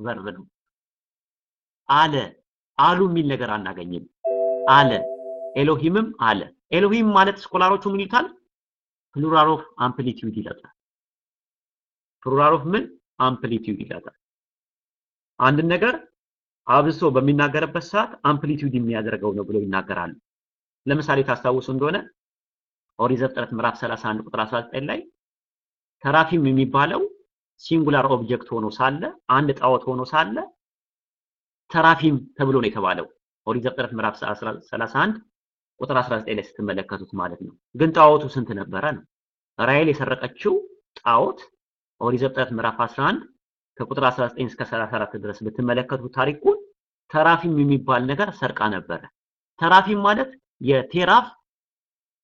verb ነው። አለ አሉ የሚል ነገር አናገኝም። አለ אלוהים ም አለ። אלוהים ማለት scholar ኦቹ ምን ይሉታል? plural of amplitude ይላታል። plural of ምን amplitude ይላታል። አንድን ነገር አብዝቶ በሚናገርበት ሰዓት amplitude የሚያደርገው ነው ብለው ይናገራሉ። ለምሳሌ ታስታውሱ እንደሆነ ኦሪት ዘፍጥረት ምዕራፍ 31 ቁጥር 19 ላይ תרפים የሚባለው singular object ሆኖ ሳለ አንድ ጣዖት ሆኖ ሳለ תרפים ተብሎ ነው የተባለው። ኦሪት ዘፍጥረት ምዕራፍ 31 ቁጥር 19 ላይ ስትመለከቱት ማለት ነው። ግን ጣዖቱ ስንት ነበረ ነው? ራሔል የሰረቀችው ጣዖት ኦሪት ዘፍጥረት ምዕራፍ 11 ከቁጥር 19 እስከ 34 ድረስ ብትመለከቱት ታሪኩን תרפים የሚባል ነገር ሰርቃ ነበረ። תרפים ማለት የ תרף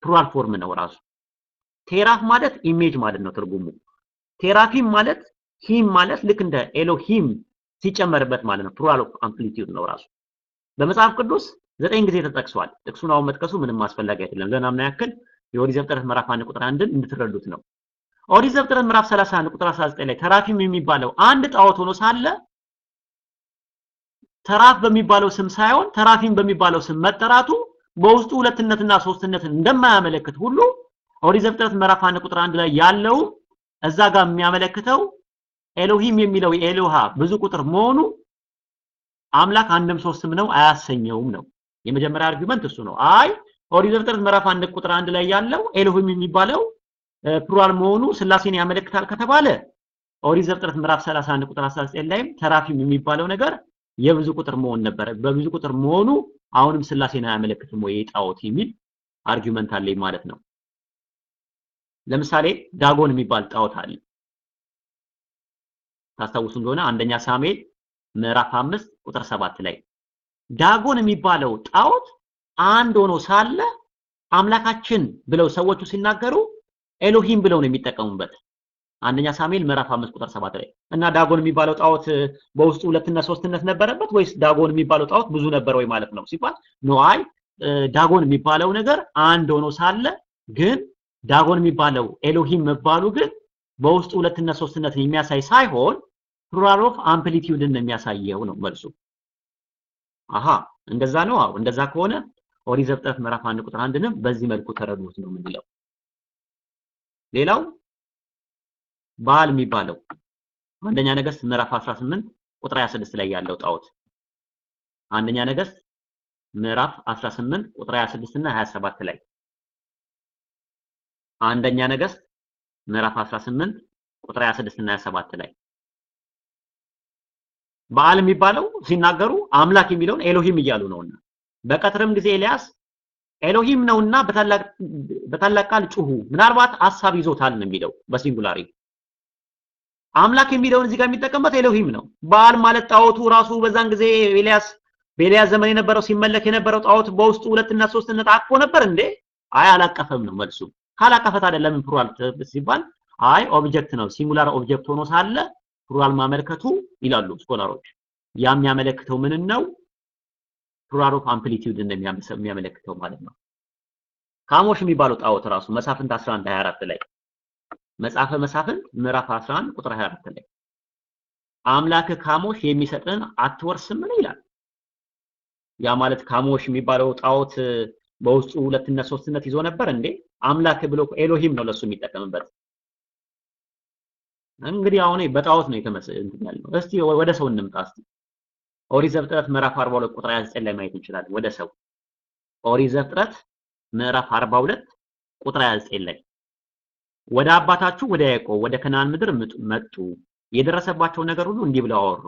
plural form ነው ራሱ። תרף ማለት image ማለት ነው ትርጉሙ። תרפים ማለት ሂም ማለት ልክ እንደ אלוהים ሲጨመርበት ማለት ነው። plural of amplitude ነው ራሱ። በመጽሐፍ ቅዱስ ዘጠኝ ጊዜ ተጠቅሷል። ጥቅሱን አሁን መጥቀሱ ምንም አስፈላጊ አይደለም። ለናምና ያክል የኦሪት ዘፍጥረት ምዕራፍ 1 ቁጥር 1ን እንድትረዱት ነው። ኦሪት ዘፍጥረት ምዕራፍ 31 ቁጥር 19 ላይ תרפים የሚባለው አንድ ጣዖት ሆኖ ሳለ תרף በሚባለው ስም ሳይሆን תרפים በሚባለው ስም መጠራቱ በውስጡ ሁለትነትና ሶስትነትን እንደማያመለክት ሁሉ ኦሪት ዘፍጥረት ምዕራፍ 1 ቁጥር 1 ላይ ያለው እዛ ጋር የሚያመለክተው אלוהים የሚለው የ אלוה ብዙ ቁጥር መሆኑ አምላክ አንድም ሶስትም ነው አያሰኘውም ነው። የመጀመሪያ argument እሱ ነው። አይ ኦሪት ዘፍጥረት ምዕራፍ 1 ቁጥር 1 ላይ ያለው אלוהים የሚባለው plural መሆኑ ስላሴን ያመለክታል ከተባለ ኦሪት ዘፍጥረት ምዕራፍ 31 ቁጥር 19 ላይም תרפים የሚባለው ነገር የብዙ ቁጥር መሆን ነበረ። በብዙ ቁጥር መሆኑ አሁንም ስላሴን አያመለክትም ወይ ጣዖት የሚል argument አለኝ ማለት ነው። ለምሳሌ ዳጎን የሚባል ጣዖት አለ። ታስታውሱ እንደሆነ አንደኛ ሳሙኤል ምዕራፍ 5 ቁጥር 7 ላይ ዳጎን የሚባለው ጣዖት አንድ ሆኖ ሳለ አምላካችን ብለው ሰዎቹ ሲናገሩ אלוהים ብለው ነው የሚጠቀሙበት። አንደኛ ሳሙኤል ምዕራፍ 5 ቁጥር 7 ላይ እና ዳጎን የሚባለው ጣዖት በውስጡ ሁለትነት ሶስትነት ነበረበት ወይስ ዳጎን የሚባለው ጣዖት ብዙ ነበር ወይ ማለት ነው ሲባል no ዳጎን የሚባለው ነገር አንድ ሆኖ ሳለ ግን ዳጎን የሚባለው אלוהים መባሉ ግን በውስጡ ሁለትነት ሶስትነትን የሚያሳይ ሳይሆን plural of amplitude ን የሚያሳየው ነው መልሱ። አሃ እንደዛ ነው። አዎ እንደዛ ከሆነ ኦሪት ዘፍጥረት ምዕራፍ 1 ቁጥር 1ንም በዚህ መልኩ ተረዱት ነው የምንለው። ሌላው በዓል የሚባለው አንደኛ ነገስት ምዕራፍ 18 ቁጥር 26 ላይ ያለው ጣዖት አንደኛ ነገስት ምዕራፍ 18 ቁጥር 26 እና 27 ላይ አንደኛ ነገስት ምዕራፍ 18 ቁጥር 26 እና 27 ላይ በዓል የሚባለው ሲናገሩ አምላክ የሚለውን ኤሎሂም እያሉ ነውና በቀትርም ጊዜ ኤልያስ אלוהים ነውና በታላቅ ቃል ጩሁ። ምናልባት ሐሳብ ይዞታል ነው የሚለው በ singular ኢ አምላክ የሚለውን እዚህ ጋር የሚጠቀምበት אלוהים ነው። በዓል ማለት ጣዖቱ ራሱ በዛን ጊዜ ኤልያስ በኤልያስ ዘመን የነበረው ሲመለክ የነበረው ጣዖት በውስጡ ሁለትና ሶስትነት አቅፎ ነበር እንዴ? አይ አላቀፈም ነው መልሱ። ካላቀፈ ታዲያ ለምን plural ሲባል አይ object ነው singular object ሆኖ ሳለ plural ማመልከቱ ይላሉ scholar ኦች። ያ የሚያመለክተው ምንን ነው? plural of amplitude እንደሚያመለክተው ማለት ነው። ካሞሽ የሚባለው ጣዖት ራሱ መሳፍንት 11 24 ላይ መጽሐፈ መሳፍንት ምዕራፍ 11 ቁጥር 24 ላይ አምላክ ካሞሽ የሚሰጥን አትወርስምን ይላል። ያ ማለት ካሞሽ የሚባለው ጣዖት በውስጡ ሁለትነት ሶስትነት ይዞ ነበር እንዴ? አምላክ ብሎ אלוהים ነው ለሱ የሚጠቀምበት። እንግዲህ አሁን በጣዖት ነው የተመሰለ ያለው። እስቲ ወደ ሰው እንምጣ እስቲ ኦሪት ዘፍጥረት ምዕራፍ 42 ቁጥር 29 ላይ ማየት እንችላለን። ወደ ሰው ኦሪት ዘፍጥረት ምዕራፍ 42 ቁጥር 29 ላይ ወደ አባታችሁ ወደ ያዕቆብ ወደ ከነዓን ምድር መጡ፣ የደረሰባቸው ነገር ሁሉ እንዲህ ብለው አወሩ።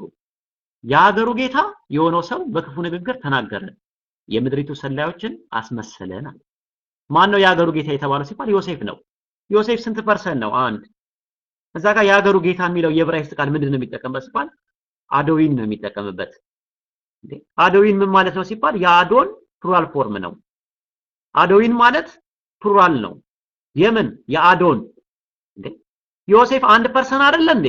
የሀገሩ ጌታ የሆነው ሰው በክፉ ንግግር ተናገረ፣ የምድሪቱ ሰላዮችን አስመሰለን አለ። ማን ነው የሀገሩ ጌታ የተባለው ሲባል ዮሴፍ ነው። ዮሴፍ ስንት person ነው? አንድ እዛ ጋር የሀገሩ ጌታ የሚለው የዕብራይስጥ ቃል ምንድን ነው የሚጠቀምበት ሲባል אדוני ነው የሚጠቀምበት። אדוני ምን ማለት ነው ሲባል የ אדון plural form ነው። אדוני ማለት plural ነው። የምን የ אדון ዮሴፍ አንድ person አይደለ እንዴ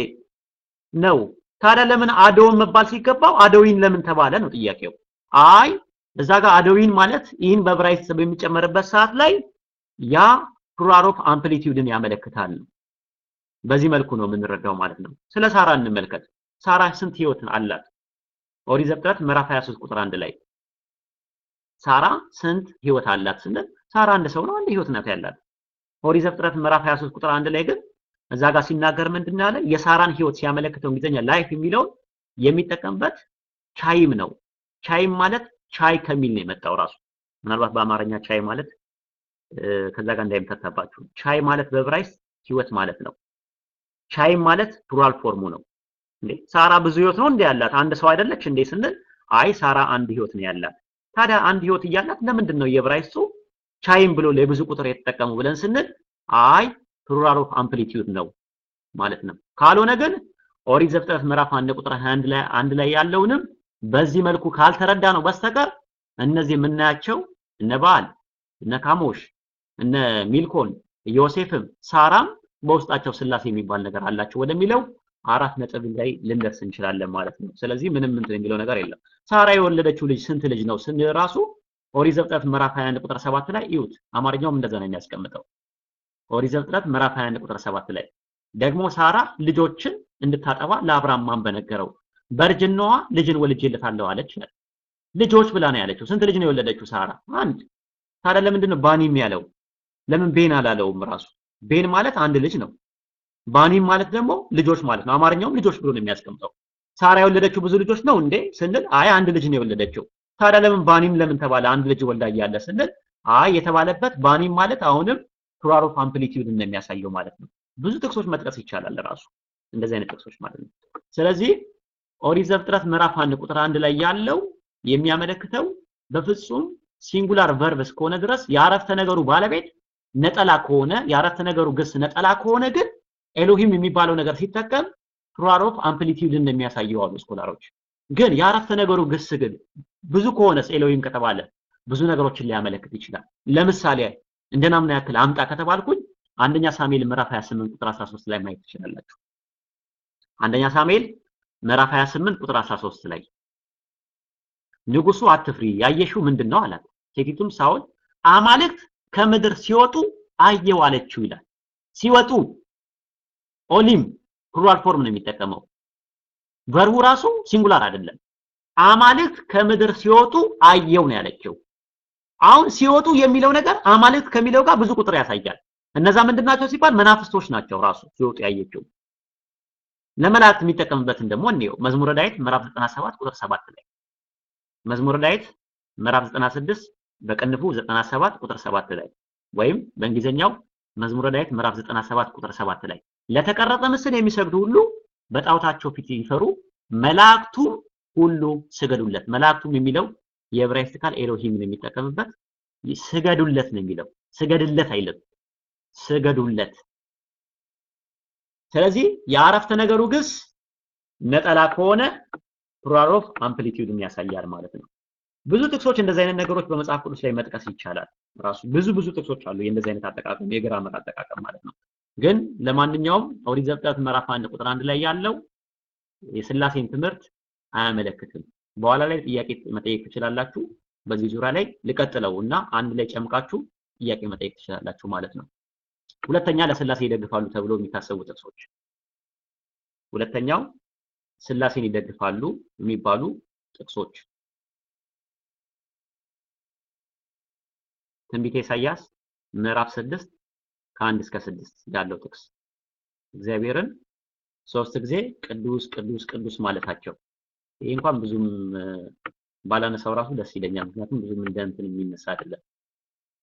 ነው። ታዲያ ለምን אדון መባል ሲገባው אדוני ለምን ተባለ ነው ጥያቄው። አይ እዛ ጋር אדוני ማለት ይህን በዕብራይስጥ በሚጨመርበት ሰዓት ላይ ያ plural of amplitude ን ያመለክታል። በዚህ መልኩ ነው የምንረዳው ማለት ነው። ስለ ሳራ እንመልከት። ሳራ ስንት ህይወት አላት? ኦሪት ዘፍጥረት ምዕራፍ 23 ቁጥር አንድ ላይ ሳራ ስንት ህይወት አላት ስንል ሳራ አንድ ሰው ነው፣ አንድ ህይወት ናት ያላት። ኦሪት ዘፍጥረት ምዕራፍ 23 ቁጥር አንድ ላይ ግን እዛ ጋር ሲናገር ምንድን ያለ የሳራን ህይወት ሲያመለክተው እንግሊዝኛ life የሚለውን የሚጠቀምበት ቻይም ነው። ቻይም ማለት ቻይ ከሚል ነው የመጣው ራሱ። ምናልባት በአማርኛ ቻይ ማለት ከዛ ጋር እንዳይምታታባችሁ። ቻይ ማለት በዕብራይስጥ ህይወት ማለት ነው። ቻይም ማለት plural form ኡ ነው። እንዴ ሳራ ብዙ ህይወት ነው እንዴ ያላት? አንድ ሰው አይደለች እንዴ ስንል አይ ሳራ አንድ ህይወት ነው ያላት። ታዲያ አንድ ህይወት እያላት ለምንድን ነው የዕብራይስጡ ቻይም ብሎ ለብዙ ቁጥር የተጠቀሙ ብለን ስንል አይ plural of amplitude ነው ማለት ነው። ካልሆነ ግን ኦሪት ዘፍጥረት ምዕራፍ 1 ቁጥር 21 ላይ አንድ ላይ ያለውንም በዚህ መልኩ ካልተረዳ ነው በስተቀር እነዚህ የምናያቸው እነ ባል እነ ካሞሽ እነ ሚልኮን ዮሴፍም ሳራም በውስጣቸው ስላሴ የሚባል ነገር አላቸው ወደሚለው አራት ነጥብ ላይ ልንደርስ እንችላለን ማለት ነው። ስለዚህ ምንም እንትን የሚለው ነገር የለም። ሳራ የወለደችው ልጅ ስንት ልጅ ነው ስንል ራሱ ኦሪት ዘፍጥረት ምዕራፍ 21 ቁጥር 7 ላይ እዩት። አማርኛውም እንደዛ ነው የሚያስቀምጠው። ኦሪት ዘፍጥረት ምዕራፍ 21 ቁጥር 7 ላይ ደግሞ ሳራ ልጆችን እንድታጠባ ለአብርሃም ማን በነገረው በእርጅናዋ ልጅን ወልጄለታለሁ አለች። ልጆች ብላ ነው ያለችው። ስንት ልጅ ነው የወለደችው ሳራ? አንድ። ታዲያ ለምንድን ነው ባኒም ያለው? ለምን ቤን አላለውም? ራሱ ቤን ማለት አንድ ልጅ ነው። ባኒም ማለት ደግሞ ልጆች ማለት ነው። አማርኛውም ልጆች ብሎ ነው የሚያስቀምጠው። ሳራ የወለደችው ብዙ ልጆች ነው እንዴ ስንል አይ አንድ ልጅ ነው የወለደችው። ታዲያ ለምን ባኒም ለምን ተባለ? አንድ ልጅ ወልዳ እያለ ስንል አይ የተባለበት ባኒም ማለት አሁንም plural of amplitude ነው የሚያሳየው ማለት ነው። ብዙ ጥቅሶች መጥቀስ ይቻላል ራሱ እንደዚህ አይነት ጥቅሶች ማለት ነው። ስለዚህ ኦሪት ዘፍጥረት ምዕራፍ አንድ ቁጥር አንድ ላይ ያለው የሚያመለክተው በፍጹም singular verb እስከሆነ ድረስ የአረፍተ ነገሩ ባለቤት ነጠላ ከሆነ የአረፍተ ነገሩ ግስ ነጠላ ከሆነ ግን ኤሎሂም የሚባለው ነገር ሲጠቀም plural of amplitude እንደሚያሳየው አሉ scholar ኦች። ግን የአረፍተ ነገሩ ግስ ግን ብዙ ከሆነስ ኤሎሂም ከተባለ ብዙ ነገሮችን ሊያመለክት ይችላል። ለምሳሌ እንደ ናሙና ያክል አምጣ ከተባልኩኝ አንደኛ ሳሙኤል ምዕራፍ 28 ቁጥር 13 ላይ ማየት ትችላላችሁ። አንደኛ ሳሙኤል ምዕራፍ 28 ቁጥር 13 ላይ ንጉሱ አትፍሪ ያየሽው ምንድን ነው አላት። ሴቲቱም ሳውል አማልክት ከምድር ሲወጡ አየሁ አለችው ይላል። ሲወጡ ኦሊም plural form ነው የሚጠቀመው። verb ኡ ራሱ ሲንጉላር አይደለም። አማልክት ከምድር ሲወጡ አየው ነው ያለችው። አሁን ሲወጡ የሚለው ነገር አማልክት ከሚለው ጋር ብዙ ቁጥር ያሳያል። እነዛ ምንድናቸው ሲባል መናፍስቶች ናቸው። ራሱ ሲወጡ ያየችው ለመላእክት የሚጠቀምበትን ደግሞ እንየው። መዝሙረ ዳዊት ምዕራፍ 97 ቁጥር 7 ላይ መዝሙረ ዳዊት ምዕራፍ 96 በቅንፉ 97 ቁጥር 7 ላይ ወይም በእንግሊዘኛው መዝሙረ ዳዊት ምዕራፍ 97 ቁጥር 7 ላይ ለተቀረጸ ምስል የሚሰግዱ ሁሉ በጣዖታቸው ፊት ይፈሩ፣ መላእክቱም ሁሉ ስገዱለት። መላእክቱም የሚለው የዕብራይስጥ ቃል ኤሎሂምን የሚጠቀምበት ስገዱለት ነው የሚለው። ስገድለት አይልም፣ ስገዱለት። ስለዚህ የአረፍተ ነገሩ ግስ ነጠላ ከሆነ plural of amplitude ን ያሳያል ማለት ነው። ብዙ ጥቅሶች እንደዚህ አይነት ነገሮች በመጽሐፍ ቅዱስ ላይ መጥቀስ ይቻላል። ራሱ ብዙ ብዙ ጥቅሶች አሉ የእንደዚህ አይነት አጠቃቀም የግራመር አጠቃቀም ማለት ነው። ግን ለማንኛውም ኦሪት ዘፍጥረት ምዕራፍ አንድ ቁጥር አንድ ላይ ያለው የስላሴን ትምህርት አያመለክትም። በኋላ ላይ ጥያቄ መጠየቅ ትችላላችሁ። በዚህ ዙሪያ ላይ ልቀጥለው እና አንድ ላይ ጨምቃችሁ ጥያቄ መጠየቅ ትችላላችሁ ማለት ነው። ሁለተኛ ለስላሴ ይደግፋሉ ተብሎ የሚታሰቡ ጥቅሶች ሁለተኛው ስላሴን ይደግፋሉ የሚባሉ ጥቅሶች ትንቢተ ኢሳይያስ ምዕራፍ ስድስት ከአንድ እስከ ስድስት ያለው ጥቅስ እግዚአብሔርን ሶስት ጊዜ ቅዱስ ቅዱስ ቅዱስ ማለታቸው ይሄ እንኳን ብዙም ባላነሳው ራሱ ደስ ይለኛል። ምክንያቱም ብዙም እንደ እንትን የሚነሳ አይደለም።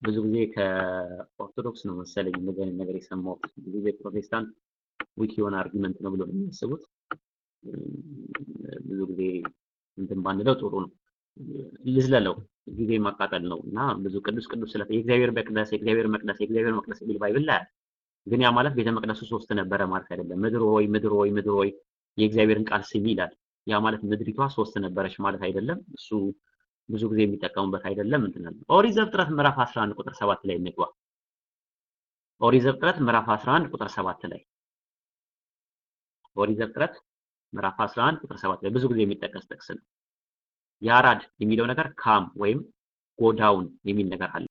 ብዙ ጊዜ ከኦርቶዶክስ ነው መሰለኝ እንደዚህ አይነት ነገር የሰማሁት። ብዙ ጊዜ ፕሮቴስታንት weak የሆነ argument ነው ብሎ ነው የሚያስቡት። ብዙ ጊዜ እንትን ባንለው ጥሩ ነው። ልዝለለው ጊዜ ማቃጠል ነው እና ብዙ ቅዱስ ቅዱስ ስለ የእግዚአብሔር መቅደስ የእግዚአብሔር መቅደስ የእግዚአብሔር መቅደስ የሚል Bible ላይ ግን ያ ማለት ቤተ መቅደሱ ሶስት ነበረ ማለት አይደለም። ምድር ሆይ ምድር ሆይ ምድር ሆይ የእግዚአብሔርን ቃል ስሚ ይላል። ያ ማለት ምድሪቷ ሶስት ነበረች ማለት አይደለም። እሱ ብዙ ጊዜ የሚጠቀሙበት አይደለም። እንትን አለ። ኦሪት ዘፍጥረት ምዕራፍ 11 ቁጥር 7 ላይ እንግባ። ኦሪት ዘፍጥረት ምዕራፍ 11 ቁጥር 7 ላይ ኦሪት ዘፍጥረት ምዕራፍ 11 ቁጥር 7 ላይ ብዙ ጊዜ የሚጠቀስ ጥቅስ ነው። ያራድ የሚለው ነገር come ወይም go down የሚል ነገር አለ።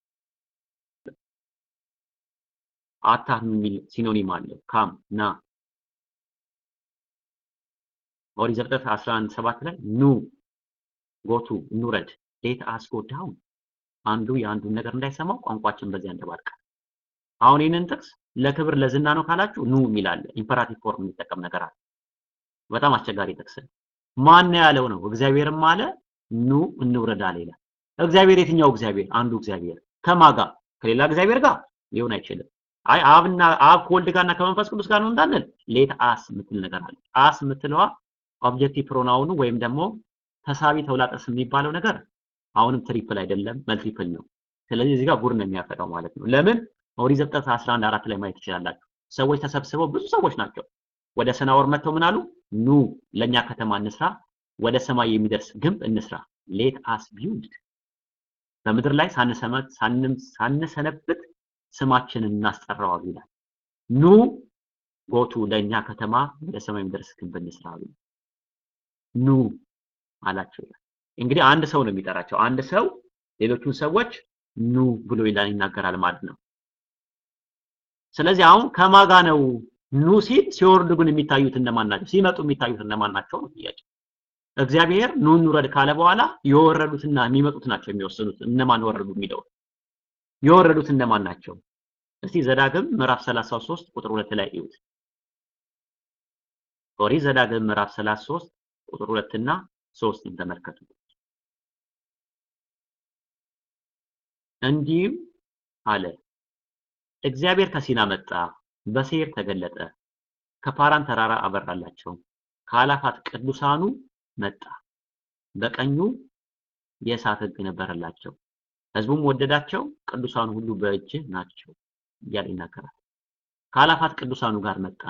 አታ የሚል synonym አለው። come ና። ኦሪት ዘፍጥረት 11 ሰባት ላይ ኑ go to እንውረድ let us go down አንዱ የአንዱን ነገር እንዳይሰማው ቋንቋቸውን በዚያ እንደባልቃል። አሁን ይህንን ጥቅስ ለክብር ለዝና ነው ካላችሁ ኑ የሚላለ imperative form የሚጠቀም ነገር አለ። በጣም አስቸጋሪ ጥቅስ ማን ያለው ነው? እግዚአብሔርም አለ ኑ እንውረድ አለ ይላል። እግዚአብሔር የትኛው እግዚአብሔር? አንዱ እግዚአብሔር ከማጋ ከሌላ እግዚአብሔር ጋር ሊሆን አይችልም። አይ አብና አብ ከወልድ ጋርና ከመንፈስ ቅዱስ ጋር ነው እንዳንል let us የምትል ነገር አለ። us የምትለዋ objective pronoun ኡ ወይም ደግሞ ተሳቢ ተውላጠ ስም የሚባለው ነገር አሁንም triple አይደለም multiple ነው። ስለዚህ እዚህ ጋር ጉድ ነው የሚያፈላው ማለት ነው። ለምን ኦሪት ዘፍጥረት 11 አራት ላይ ማየት ትችላላችሁ። ሰዎች ተሰብስበው ብዙ ሰዎች ናቸው ወደ ሰናዖር መጥተው ምን አሉ? ኑ ለኛ ከተማ እንስራ፣ ወደ ሰማይ የሚደርስ ግንብ እንስራ፣ let us build በምድር ላይ ሳንሰነብት ስማችንን እናስጠራዋል ይላል። ኑ go to ለኛ ከተማ ወደ ሰማይ የሚደርስ ግንብ እንስራ ኑ አላቸው እንግዲህ አንድ ሰው ነው የሚጠራቸው። አንድ ሰው ሌሎቹን ሰዎች ኑ ብሎ ይላል ይናገራል ማለት ነው። ስለዚህ አሁን ከማጋ ነው ኑ ሲል ሲወርዱ ግን የሚታዩት እነማን ናቸው? ሲመጡ የሚታዩት እነማን ናቸው ነው ጥያቄ። እግዚአብሔር ኑ እንውረድ ካለ በኋላ የወረዱትና የሚመጡት ናቸው የሚወስኑት እነማን ወረዱ የሚለው የወረዱት እነማን ናቸው? እስቲ ዘዳግም ምዕራፍ 33 ቁጥር 2 ላይ እዩት። ኦሪት ዘዳግም ምዕራፍ 33 ቁጥር 2 እና 3 ተመልከቱ። እንዲህም አለ እግዚአብሔር ከሲና መጣ፣ በሴር ተገለጠ፣ ከፓራን ተራራ አበራላቸው፣ ከአላፋት ቅዱሳኑ መጣ፣ በቀኙ የእሳት ሕግ ነበረላቸው፣ ሕዝቡም ወደዳቸው፣ ቅዱሳኑ ሁሉ በእጅህ ናቸው እያለ ይናገራል። ከአላፋት ቅዱሳኑ ጋር መጣ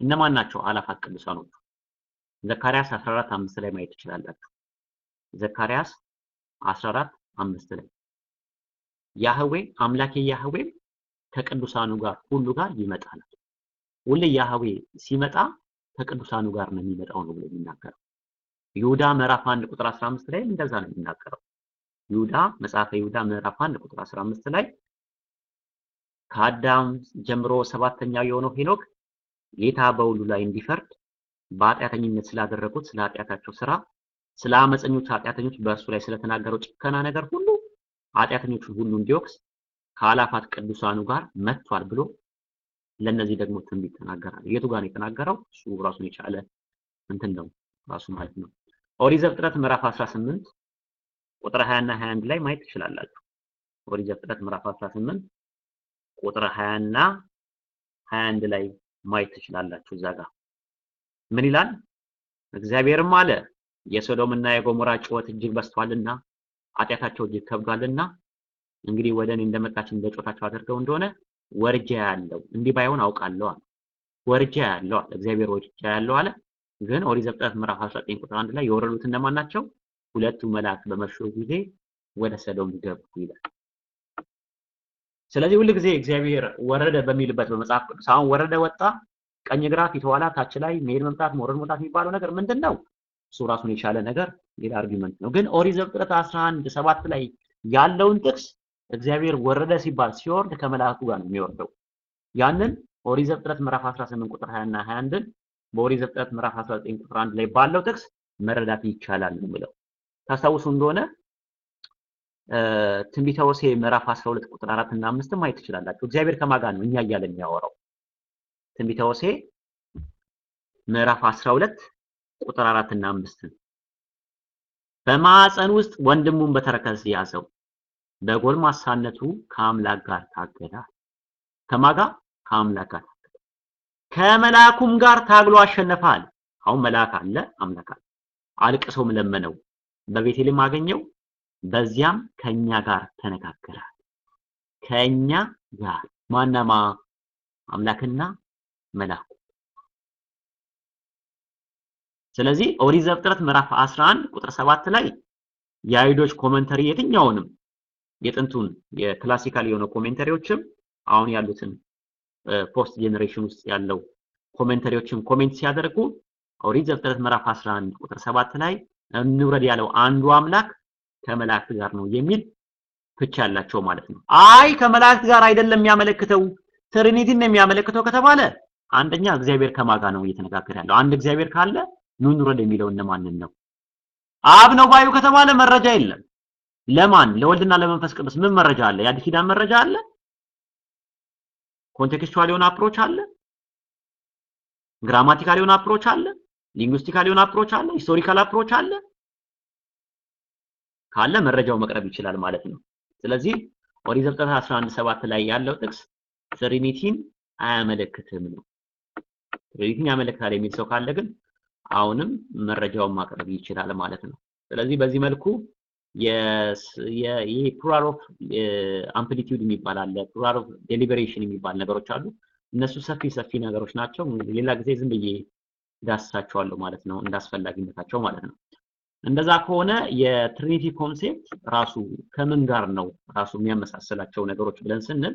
እነማን ናቸው አላፋት ቅዱሳኖቹ? ዘካርያስ 14 አምስት ላይ ማየት ትችላላችሁ። ዘካርያስ 14 አምስት ላይ ያህዌ አምላኬ ያህዌ ከቅዱሳኑ ጋር ሁሉ ጋር ይመጣል። ሁሌ ያህዌ ሲመጣ ከቅዱሳኑ ጋር ነው የሚመጣው ነው ብሎ የሚናገረው። ይሁዳ ምዕራፍ 1 ቁጥር 15 ላይ እንደዛ ነው የሚናገረው። ይሁዳ መጽሐፈ ይሁዳ ምዕራፍ 1 ቁጥር 15 ላይ ከአዳም ጀምሮ ሰባተኛው የሆነው ሄኖክ ጌታ በሁሉ ላይ እንዲፈርድ በኃጢአተኝነት ስላደረጉት ስለ ኃጢአታቸው ስራ ስለ አመፀኞች ኃጢአተኞች በእርሱ ላይ ስለተናገረው ጭከና ነገር ሁሉ ኃጢአተኞቹን ሁሉ እንዲወቅስ ከአላፋት ቅዱሳኑ ጋር መጥቷል ብሎ ለነዚህ ደግሞ ትንቢት ተናገራል። የቱ ጋር የተናገረው? እሱ ራሱን የቻለ እንትን ነው ራሱ ማለት ነው። ኦሪት ዘፍጥረት ምዕራፍ 18 ቁጥር 20 እና 21 ላይ ማየት ትችላላችሁ። ኦሪት ዘፍጥረት ምዕራፍ 18 ቁጥር 20 እና 21 ላይ ማየት ትችላላችሁ። እዛ ጋር ምን ይላል? እግዚአብሔርም አለ የሶዶምና የጎሞራ ጩኸት እጅግ በዝቷልና ኃጢአታቸው እጅግ ከብዷልና እንግዲህ ወደ እኔ እንደመጣች እንደ ጮታቸው አድርገው እንደሆነ ወርጃ ያለው እንዲህ ባይሆን አውቃለሁ አለ። ወርጄ አያለሁ አለ። እግዚአብሔር ወርጄ አያለሁ አለ። ግን ኦሪት ዘፍጥረት ምዕራፍ 19 ቁጥር 1 ላይ የወረዱት እነማን ናቸው? ሁለቱ መላእክት በመሸ ጊዜ ወደ ሰዶም ገቡ ይላል። ስለዚህ ሁል ጊዜ እግዚአብሔር ወረደ በሚልበት በመጽሐፍ ቅዱስ አሁን ወረደ፣ ወጣ፣ ቀኝ ግራ፣ ፊት ኋላ፣ ታች ላይ መሄድ መምጣት፣ መውረድ መውጣት የሚባለው ነገር ምንድን ነው? እሱ ራሱን የቻለ ነገር ሌላ argument ነው። ግን ኦሪት ዘፍጥረት 11 ሰባት ላይ ያለውን ጥቅስ እግዚአብሔር ወረደ ሲባል ሲወርድ ከመላእክቱ ጋር ነው የሚወርደው። ያንን ኦሪት ዘፍጥረት ምዕራፍ 18 ቁጥር 20 እና 21ን በኦሪት ዘፍጥረት ምዕራፍ 19 ቁጥር 1 ላይ ባለው ጥቅስ መረዳት ይቻላል ነው የሚለው። ታስታውሱ እንደሆነ ትንቢተ ሆሴዕ ምዕራፍ 12 ቁጥር 4 እና 5 ማየት ትችላላችሁ። እግዚአብሔር ከማን ጋር ነው እኛ እያለ የሚያወራው? ትንቢተ ሆሴዕ ምዕራፍ 12 ቁጥር 4 እና 5 በማዕፀን ውስጥ ወንድሙን በተረከዝ ያዘው በጎልማሳነቱ ከአምላክ ጋር ታገለ። ከማጋ ከአምላክ ጋር ታገለ። ከመልአኩም ጋር ታግሎ አሸነፋል። አሁን መልአክ አለ፣ አምላክ አለ። አልቅሶም ለመነው፣ በቤቴልም አገኘው፣ በዚያም ከኛ ጋር ተነጋገረ። ከኛ ጋር ማናማ አምላክና መልአኩ። ስለዚህ ኦሪት ዘፍጥረት ምዕራፍ 11 ቁጥር 7 ላይ የአይሁዶች commentary የትኛውንም የጥንቱን የ classical የሆነ commentary ዎችም አሁን ያሉትን post generation ውስጥ ያለው commentary ዎችም comment ሲያደርጉ ኦሪት ዘፍጥረት ምዕራፍ 11 ቁጥር 7 ላይ እንውረድ ያለው አንዱ አምላክ ከመላእክት ጋር ነው የሚል ፍቺ ያላቸው ማለት ነው። አይ ከመላእክት ጋር አይደለም የሚያመለክተው Trinity ን ነው የሚያመለክተው ከተባለ አንደኛ እግዚአብሔር ከማጋ ነው እየተነጋገረ ያለው። አንድ እግዚአብሔር ካለ ኑ እንውረድ የሚለው እነማንን ነው? አብ ነው ባዩ ከተባለ መረጃ የለም። ለማን ለወልድና ለመንፈስ ቅዱስ ምን መረጃ አለ? የአዲስ ኪዳን መረጃ አለ? contextual የሆነ approach አለ? grammatical የሆነ approach አለ? linguistical የሆነ approach አለ? historical approach አለ? ካለ መረጃው መቅረብ ይችላል ማለት ነው። ስለዚህ ኦሪት ዘፍጥረት 11 7 ላይ ያለው ጥቅስ Trinity ን አያመለክትም ነው። Trinity ን ያመለክታል የሚል ሰው ካለ ግን አሁንም መረጃውን ማቅረብ ይችላል ማለት ነው። ስለዚህ በዚህ መልኩ ይሄ plural of amplitude የሚባል አለ፣ plural of deliberation የሚባል ነገሮች አሉ። እነሱ ሰፊ ሰፊ ነገሮች ናቸው። ሌላ ጊዜ ዝም ብዬ ዳስሳቸዋለሁ ማለት ነው፣ እንዳስፈላጊነታቸው ማለት ነው። እንደዛ ከሆነ የ Trinity concept ራሱ ከምን ጋር ነው ራሱ የሚያመሳስላቸው ነገሮች ብለን ስንል